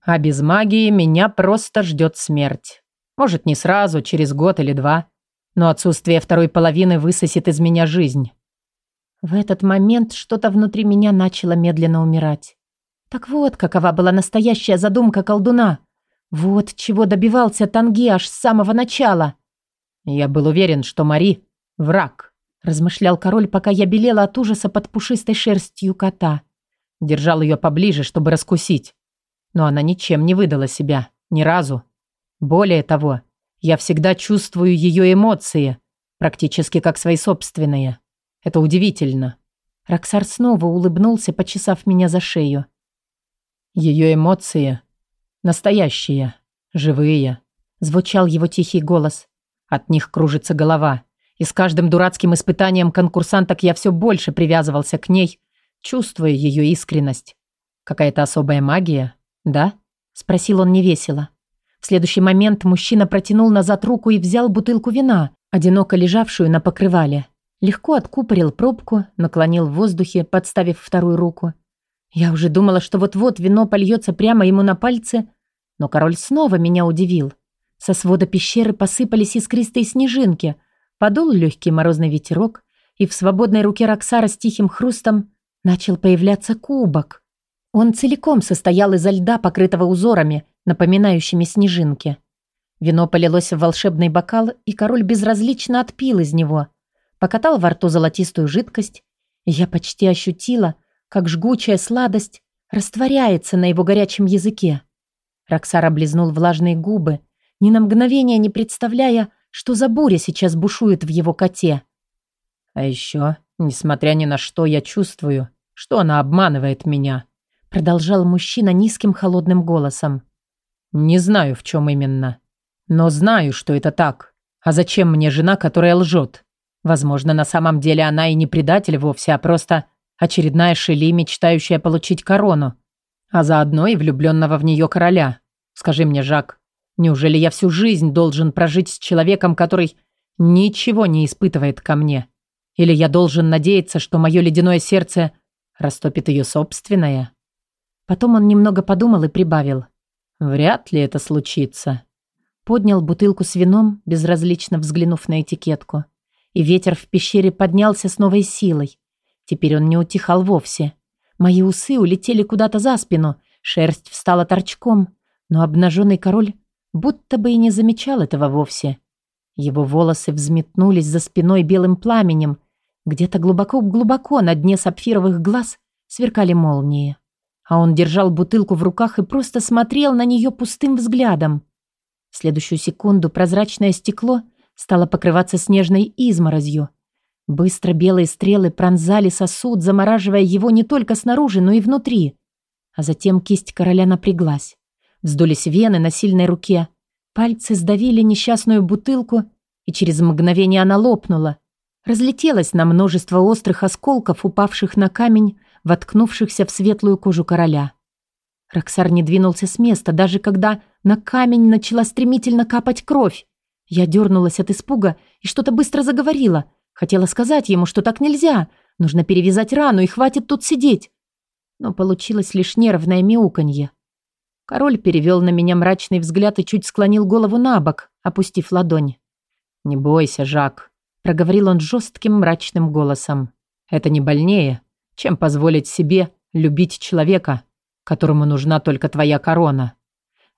А без магии меня просто ждет смерть. Может, не сразу, через год или два, но отсутствие второй половины высосет из меня жизнь. В этот момент что-то внутри меня начало медленно умирать. Так вот, какова была настоящая задумка колдуна. Вот чего добивался Танги аж с самого начала. Я был уверен, что Мари — враг размышлял король, пока я белела от ужаса под пушистой шерстью кота. Держал ее поближе, чтобы раскусить. Но она ничем не выдала себя. Ни разу. Более того, я всегда чувствую ее эмоции, практически как свои собственные. Это удивительно. Роксар снова улыбнулся, почесав меня за шею. Ее эмоции настоящие, живые. Звучал его тихий голос. От них кружится голова. И с каждым дурацким испытанием конкурсанток я все больше привязывался к ней, чувствуя ее искренность. Какая-то особая магия, да? Спросил он невесело. В следующий момент мужчина протянул назад руку и взял бутылку вина, одиноко лежавшую на покрывале. Легко откупорил пробку, наклонил в воздухе, подставив вторую руку. Я уже думала, что вот-вот вино польется прямо ему на пальцы, но король снова меня удивил. Со свода пещеры посыпались искристые снежинки – Подул легкий морозный ветерок, и в свободной руке Роксара с тихим хрустом начал появляться кубок. Он целиком состоял из льда, покрытого узорами, напоминающими снежинки. Вино полилось в волшебный бокал, и король безразлично отпил из него. Покатал во рту золотистую жидкость, я почти ощутила, как жгучая сладость растворяется на его горячем языке. Роксар облизнул влажные губы, ни на мгновение не представляя, что за буря сейчас бушует в его коте. А еще, несмотря ни на что, я чувствую, что она обманывает меня, продолжал мужчина низким холодным голосом. Не знаю, в чем именно, но знаю, что это так. А зачем мне жена, которая лжет? Возможно, на самом деле она и не предатель вовсе, а просто очередная Шели, мечтающая получить корону, а заодно и влюбленного в нее короля. Скажи мне, Жак, Неужели я всю жизнь должен прожить с человеком, который ничего не испытывает ко мне? Или я должен надеяться, что мое ледяное сердце растопит ее собственное? Потом он немного подумал и прибавил. Вряд ли это случится. Поднял бутылку с вином, безразлично взглянув на этикетку. И ветер в пещере поднялся с новой силой. Теперь он не утихал вовсе. Мои усы улетели куда-то за спину, шерсть встала торчком, но обнаженный король будто бы и не замечал этого вовсе. Его волосы взметнулись за спиной белым пламенем. Где-то глубоко-глубоко на дне сапфировых глаз сверкали молнии. А он держал бутылку в руках и просто смотрел на нее пустым взглядом. В следующую секунду прозрачное стекло стало покрываться снежной изморозью. Быстро белые стрелы пронзали сосуд, замораживая его не только снаружи, но и внутри. А затем кисть короля напряглась. Вздулись вены на сильной руке. Пальцы сдавили несчастную бутылку, и через мгновение она лопнула. Разлетелась на множество острых осколков, упавших на камень, воткнувшихся в светлую кожу короля. Роксар не двинулся с места, даже когда на камень начала стремительно капать кровь. Я дернулась от испуга и что-то быстро заговорила. Хотела сказать ему, что так нельзя. Нужно перевязать рану и хватит тут сидеть. Но получилось лишь нервное мяуканье. Король перевел на меня мрачный взгляд и чуть склонил голову на бок, опустив ладонь. «Не бойся, Жак», — проговорил он жестким мрачным голосом. «Это не больнее, чем позволить себе любить человека, которому нужна только твоя корона».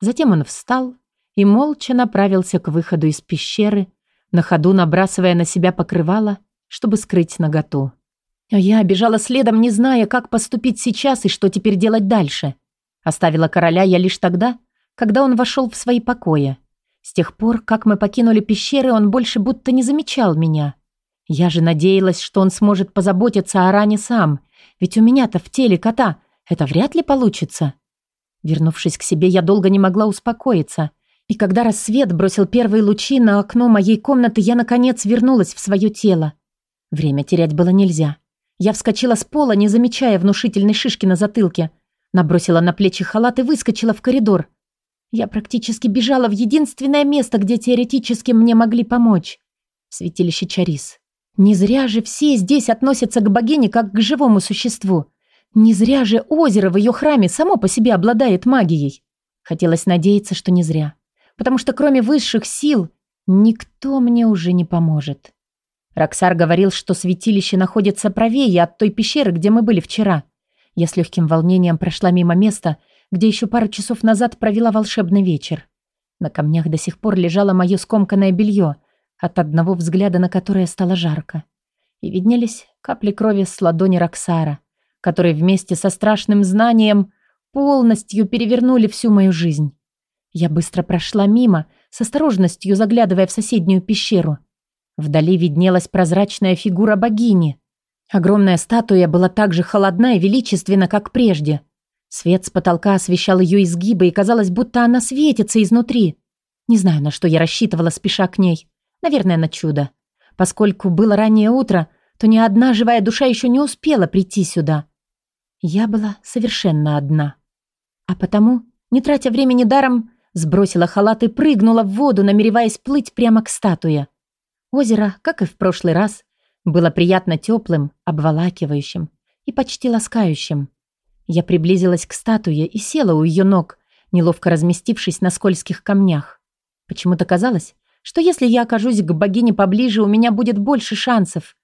Затем он встал и молча направился к выходу из пещеры, на ходу набрасывая на себя покрывало, чтобы скрыть наготу. А я бежала следом, не зная, как поступить сейчас и что теперь делать дальше. Оставила короля я лишь тогда, когда он вошел в свои покои. С тех пор, как мы покинули пещеры, он больше будто не замечал меня. Я же надеялась, что он сможет позаботиться о ране сам, ведь у меня-то в теле кота это вряд ли получится. Вернувшись к себе, я долго не могла успокоиться. И когда рассвет бросил первые лучи на окно моей комнаты, я, наконец, вернулась в свое тело. Время терять было нельзя. Я вскочила с пола, не замечая внушительной шишки на затылке. Набросила на плечи халат и выскочила в коридор. Я практически бежала в единственное место, где теоретически мне могли помочь. В святилище Чарис. Не зря же все здесь относятся к богине как к живому существу. Не зря же озеро в ее храме само по себе обладает магией. Хотелось надеяться, что не зря. Потому что кроме высших сил никто мне уже не поможет. Роксар говорил, что святилище находится правее от той пещеры, где мы были вчера. Я с легким волнением прошла мимо места, где еще пару часов назад провела волшебный вечер. На камнях до сих пор лежало мое скомканное белье, от одного взгляда на которое стало жарко. И виднелись капли крови с ладони Роксара которые вместе со страшным знанием полностью перевернули всю мою жизнь. Я быстро прошла мимо, с осторожностью заглядывая в соседнюю пещеру. Вдали виднелась прозрачная фигура богини. Огромная статуя была так же холодна и величественна, как прежде. Свет с потолка освещал ее изгибы, и казалось, будто она светится изнутри. Не знаю, на что я рассчитывала, спеша к ней. Наверное, на чудо. Поскольку было раннее утро, то ни одна живая душа еще не успела прийти сюда. Я была совершенно одна. А потому, не тратя времени даром, сбросила халат и прыгнула в воду, намереваясь плыть прямо к статуе. Озеро, как и в прошлый раз, было приятно теплым, обволакивающим и почти ласкающим. Я приблизилась к статуе и села у ее ног, неловко разместившись на скользких камнях. Почему-то казалось, что если я окажусь к богине поближе, у меня будет больше шансов.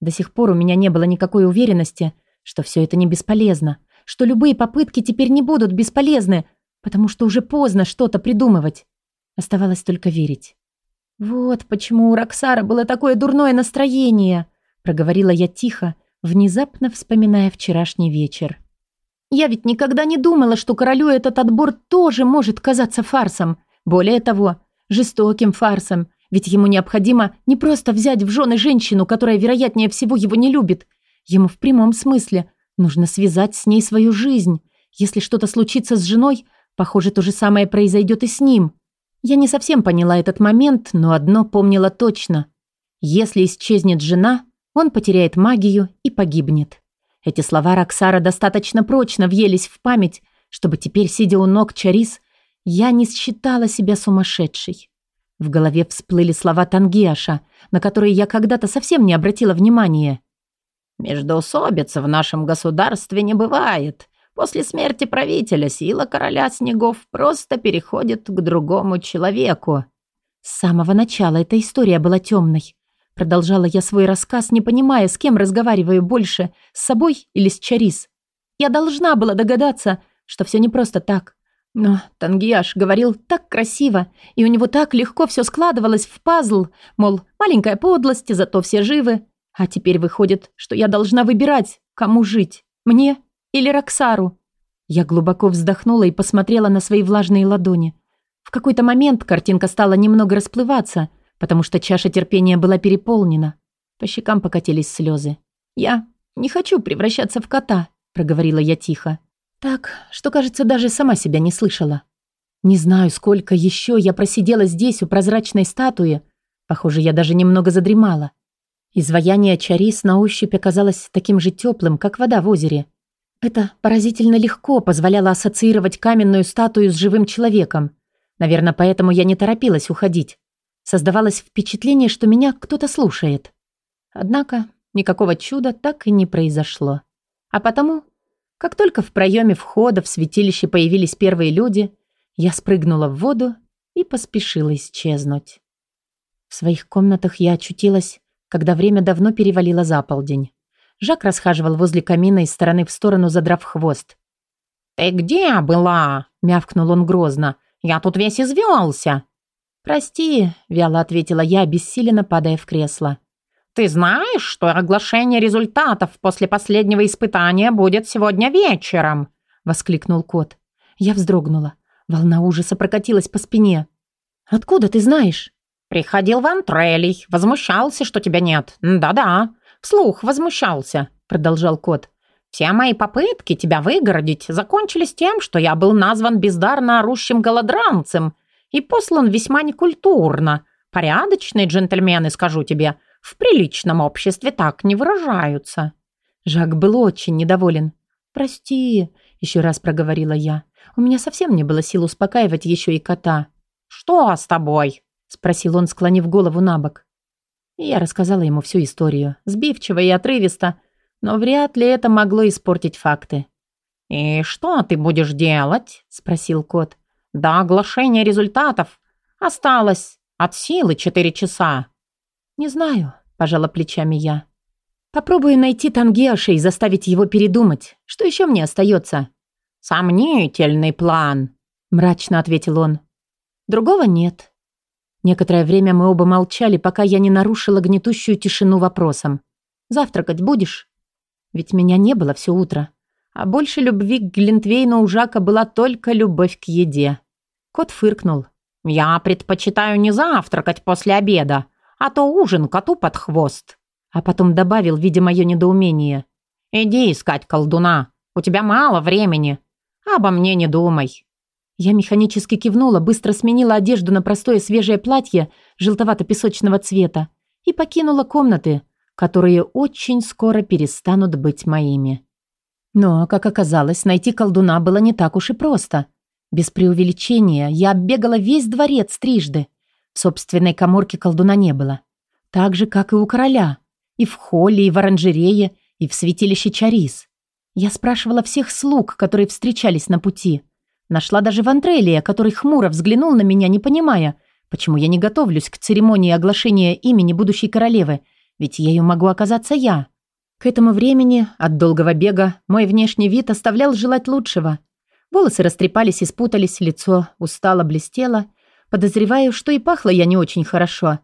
До сих пор у меня не было никакой уверенности – что все это не бесполезно, что любые попытки теперь не будут бесполезны, потому что уже поздно что-то придумывать. Оставалось только верить. «Вот почему у Роксара было такое дурное настроение», проговорила я тихо, внезапно вспоминая вчерашний вечер. «Я ведь никогда не думала, что королю этот отбор тоже может казаться фарсом. Более того, жестоким фарсом, ведь ему необходимо не просто взять в жены женщину, которая, вероятнее всего, его не любит, Ему в прямом смысле нужно связать с ней свою жизнь. Если что-то случится с женой, похоже, то же самое произойдет и с ним. Я не совсем поняла этот момент, но одно помнила точно. Если исчезнет жена, он потеряет магию и погибнет. Эти слова Роксара достаточно прочно въелись в память, чтобы теперь, сидя у ног Чарис, я не считала себя сумасшедшей. В голове всплыли слова Тангиаша, на которые я когда-то совсем не обратила внимания. Междоусобиц в нашем государстве не бывает. После смерти правителя сила короля снегов просто переходит к другому человеку. С самого начала эта история была темной. Продолжала я свой рассказ, не понимая, с кем разговариваю больше, с собой или с Чарис. Я должна была догадаться, что все не просто так. Но Тангияш говорил так красиво, и у него так легко все складывалось в пазл, мол, маленькая подлость, зато все живы. А теперь выходит, что я должна выбирать, кому жить, мне или Роксару. Я глубоко вздохнула и посмотрела на свои влажные ладони. В какой-то момент картинка стала немного расплываться, потому что чаша терпения была переполнена. По щекам покатились слезы. «Я не хочу превращаться в кота», — проговорила я тихо. Так, что, кажется, даже сама себя не слышала. Не знаю, сколько еще я просидела здесь у прозрачной статуи. Похоже, я даже немного задремала. Изваяние Чарис на ощупь оказалось таким же теплым, как вода в озере. Это поразительно легко позволяло ассоциировать каменную статую с живым человеком. Наверное, поэтому я не торопилась уходить. Создавалось впечатление, что меня кто-то слушает. Однако никакого чуда так и не произошло. А потому, как только в проеме входа в святилище появились первые люди, я спрыгнула в воду и поспешила исчезнуть. В своих комнатах я очутилась, когда время давно перевалило за полдень. Жак расхаживал возле камина из стороны в сторону, задрав хвост. «Ты где была?» — мявкнул он грозно. «Я тут весь извелся». «Прости», — вяло ответила я, обессиленно падая в кресло. «Ты знаешь, что оглашение результатов после последнего испытания будет сегодня вечером?» — воскликнул кот. Я вздрогнула. Волна ужаса прокатилась по спине. «Откуда ты знаешь?» «Приходил в Антрелей, возмущался, что тебя нет. Да-да, вслух возмущался», — продолжал кот. «Все мои попытки тебя выгородить закончились тем, что я был назван бездарно орущим голодранцем и послан весьма некультурно. Порядочные джентльмены, скажу тебе, в приличном обществе так не выражаются». Жак был очень недоволен. «Прости», — еще раз проговорила я. «У меня совсем не было сил успокаивать еще и кота». «Что с тобой?» — спросил он, склонив голову на бок. Я рассказала ему всю историю, сбивчиво и отрывисто, но вряд ли это могло испортить факты. «И что ты будешь делать?» — спросил кот. «До оглашения результатов осталось от силы четыре часа». «Не знаю», — пожала плечами я. «Попробую найти Тангеша и заставить его передумать. Что еще мне остается?» «Сомнительный план», — мрачно ответил он. «Другого нет. Некоторое время мы оба молчали, пока я не нарушила гнетущую тишину вопросом. «Завтракать будешь?» Ведь меня не было все утро. А больше любви к Глинтвейну у Жака была только любовь к еде. Кот фыркнул. «Я предпочитаю не завтракать после обеда, а то ужин коту под хвост». А потом добавил, видя мое недоумение. «Иди искать колдуна. У тебя мало времени. Обо мне не думай». Я механически кивнула, быстро сменила одежду на простое свежее платье желтовато-песочного цвета и покинула комнаты, которые очень скоро перестанут быть моими. Но, как оказалось, найти колдуна было не так уж и просто. Без преувеличения я оббегала весь дворец трижды. Собственной коморке колдуна не было. Так же, как и у короля. И в холле, и в оранжерее, и в святилище Чарис. Я спрашивала всех слуг, которые встречались на пути – Нашла даже Вантрелия, который хмуро взглянул на меня, не понимая, почему я не готовлюсь к церемонии оглашения имени будущей королевы, ведь ею могу оказаться я. К этому времени, от долгого бега, мой внешний вид оставлял желать лучшего. Волосы растрепались и спутались, лицо устало блестело. Подозреваю, что и пахло я не очень хорошо.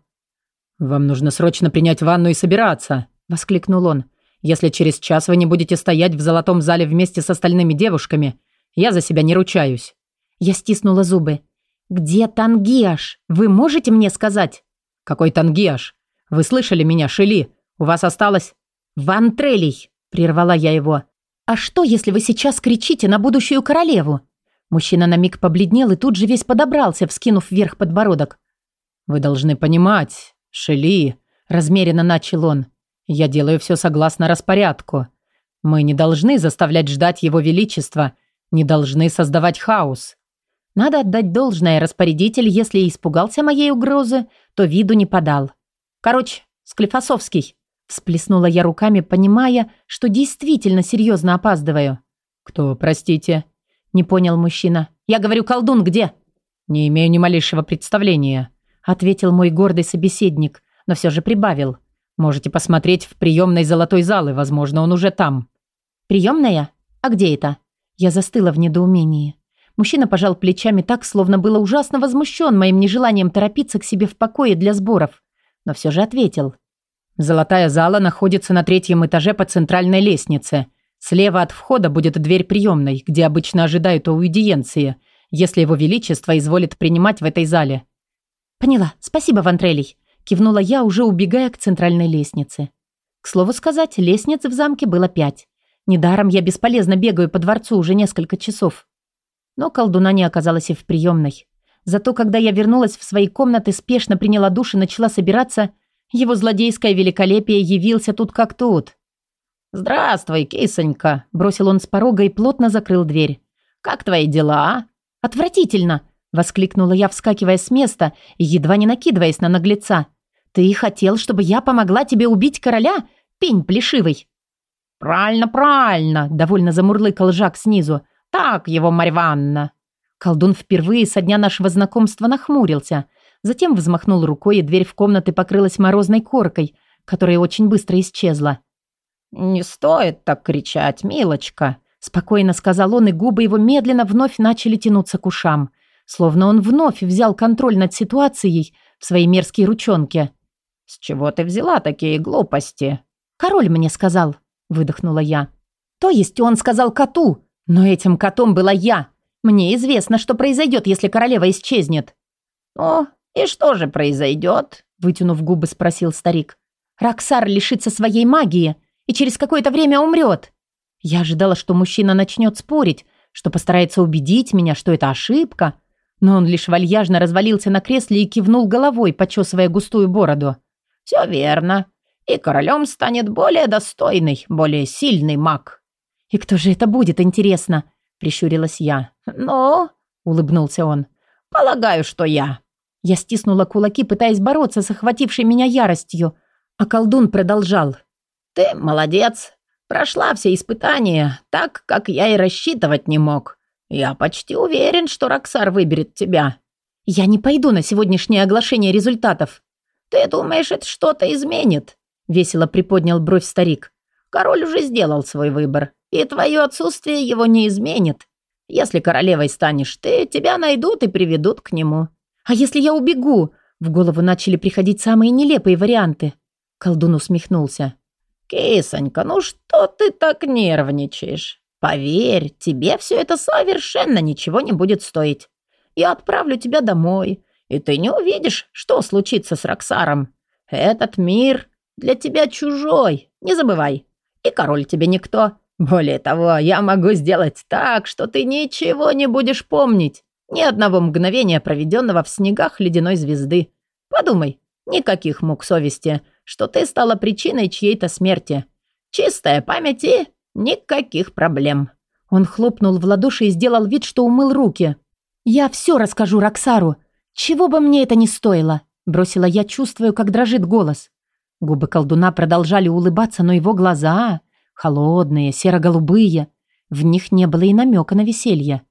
«Вам нужно срочно принять ванну и собираться», — воскликнул он. «Если через час вы не будете стоять в золотом зале вместе с остальными девушками, я за себя не ручаюсь». Я стиснула зубы. «Где Тангиаш? Вы можете мне сказать?» «Какой Тангиаш? Вы слышали меня, Шели? У вас осталось...» «Ван Трелей!» – прервала я его. «А что, если вы сейчас кричите на будущую королеву?» Мужчина на миг побледнел и тут же весь подобрался, вскинув вверх подбородок. «Вы должны понимать, Шели», – размеренно начал он. «Я делаю все согласно распорядку. Мы не должны заставлять ждать его величества не должны создавать хаос. Надо отдать должное распорядитель, если и испугался моей угрозы, то виду не подал. Короче, Склифосовский. Всплеснула я руками, понимая, что действительно серьезно опаздываю. «Кто, простите?» Не понял мужчина. «Я говорю, колдун где?» «Не имею ни малейшего представления», ответил мой гордый собеседник, но все же прибавил. «Можете посмотреть в приемной золотой залы, возможно, он уже там». «Приемная? А где это?» Я застыла в недоумении. Мужчина пожал плечами так, словно было ужасно возмущен моим нежеланием торопиться к себе в покое для сборов. Но все же ответил. «Золотая зала находится на третьем этаже по центральной лестнице. Слева от входа будет дверь приемной, где обычно ожидают аудиенции, если его величество изволит принимать в этой зале». «Поняла. Спасибо, Вантрелий», – кивнула я, уже убегая к центральной лестнице. К слову сказать, лестниц в замке было пять. Недаром я бесполезно бегаю по дворцу уже несколько часов. Но колдуна не оказалась и в приемной. Зато когда я вернулась в свои комнаты, спешно приняла душ и начала собираться, его злодейское великолепие явился тут как тут. «Здравствуй, кисонька!» – бросил он с порога и плотно закрыл дверь. «Как твои дела?» «Отвратительно!» – воскликнула я, вскакивая с места едва не накидываясь на наглеца. «Ты хотел, чтобы я помогла тебе убить короля? Пень плешивый!» «Правильно, правильно!» – довольно замурлыкал Жак снизу. «Так его, Марьванна!» Колдун впервые со дня нашего знакомства нахмурился, затем взмахнул рукой, и дверь в комнаты покрылась морозной коркой, которая очень быстро исчезла. «Не стоит так кричать, милочка», – спокойно сказал он, и губы его медленно вновь начали тянуться к ушам, словно он вновь взял контроль над ситуацией в свои мерзкие ручонки. «С чего ты взяла такие глупости?» «Король мне сказал», – выдохнула я. «То есть он сказал коту, но этим котом была я. Мне известно, что произойдет, если королева исчезнет». «Ну, и что же произойдет?» – вытянув губы, спросил старик. «Роксар лишится своей магии и через какое-то время умрет». Я ожидала, что мужчина начнет спорить, что постарается убедить меня, что это ошибка, но он лишь вальяжно развалился на кресле и кивнул головой, почесывая густую бороду. «Все верно. И королем станет более достойный, более сильный маг». «И кто же это будет, интересно?» – прищурилась я. «Ну?» – улыбнулся он. «Полагаю, что я». Я стиснула кулаки, пытаясь бороться с охватившей меня яростью, а колдун продолжал. «Ты молодец. Прошла все испытания, так, как я и рассчитывать не мог. Я почти уверен, что Роксар выберет тебя». «Я не пойду на сегодняшнее оглашение результатов». «Ты думаешь, это что-то изменит?» – весело приподнял бровь старик. «Король уже сделал свой выбор, и твое отсутствие его не изменит. Если королевой станешь ты, тебя найдут и приведут к нему». «А если я убегу?» В голову начали приходить самые нелепые варианты. Колдун усмехнулся. «Кисонька, ну что ты так нервничаешь? Поверь, тебе все это совершенно ничего не будет стоить. Я отправлю тебя домой, и ты не увидишь, что случится с Роксаром. Этот мир для тебя чужой, не забывай. И король тебе никто. Более того, я могу сделать так, что ты ничего не будешь помнить. Ни одного мгновения, проведенного в снегах ледяной звезды. Подумай, никаких мук совести, что ты стала причиной чьей-то смерти. Чистая память и никаких проблем». Он хлопнул в ладоши и сделал вид, что умыл руки. «Я все расскажу Роксару. Чего бы мне это ни стоило?» Бросила я, чувствую, как дрожит голос. Губы колдуна продолжали улыбаться, но его глаза, холодные, серо-голубые, в них не было и намека на веселье.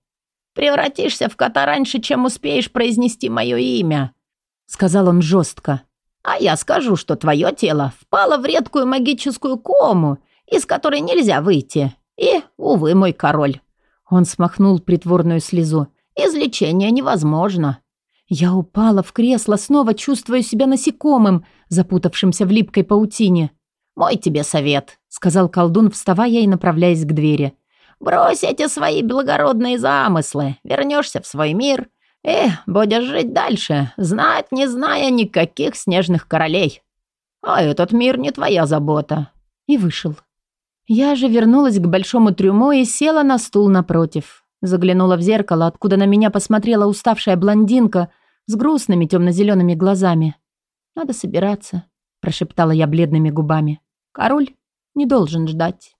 Превратишься в кота раньше, чем успеешь произнести мое имя», — сказал он жестко. «А я скажу, что твое тело впало в редкую магическую кому, из которой нельзя выйти. И, увы, мой король». Он смахнул притворную слезу. «Излечение невозможно». Я упала в кресло, снова чувствуя себя насекомым, запутавшимся в липкой паутине. «Мой тебе совет», — сказал колдун, вставая и направляясь к двери. Брось эти свои благородные замыслы, вернешься в свой мир и будешь жить дальше, знать, не зная никаких снежных королей. А этот мир не твоя забота». И вышел. Я же вернулась к большому трюмо и села на стул напротив. Заглянула в зеркало, откуда на меня посмотрела уставшая блондинка с грустными темно-зелеными глазами. «Надо собираться», – прошептала я бледными губами. «Король не должен ждать».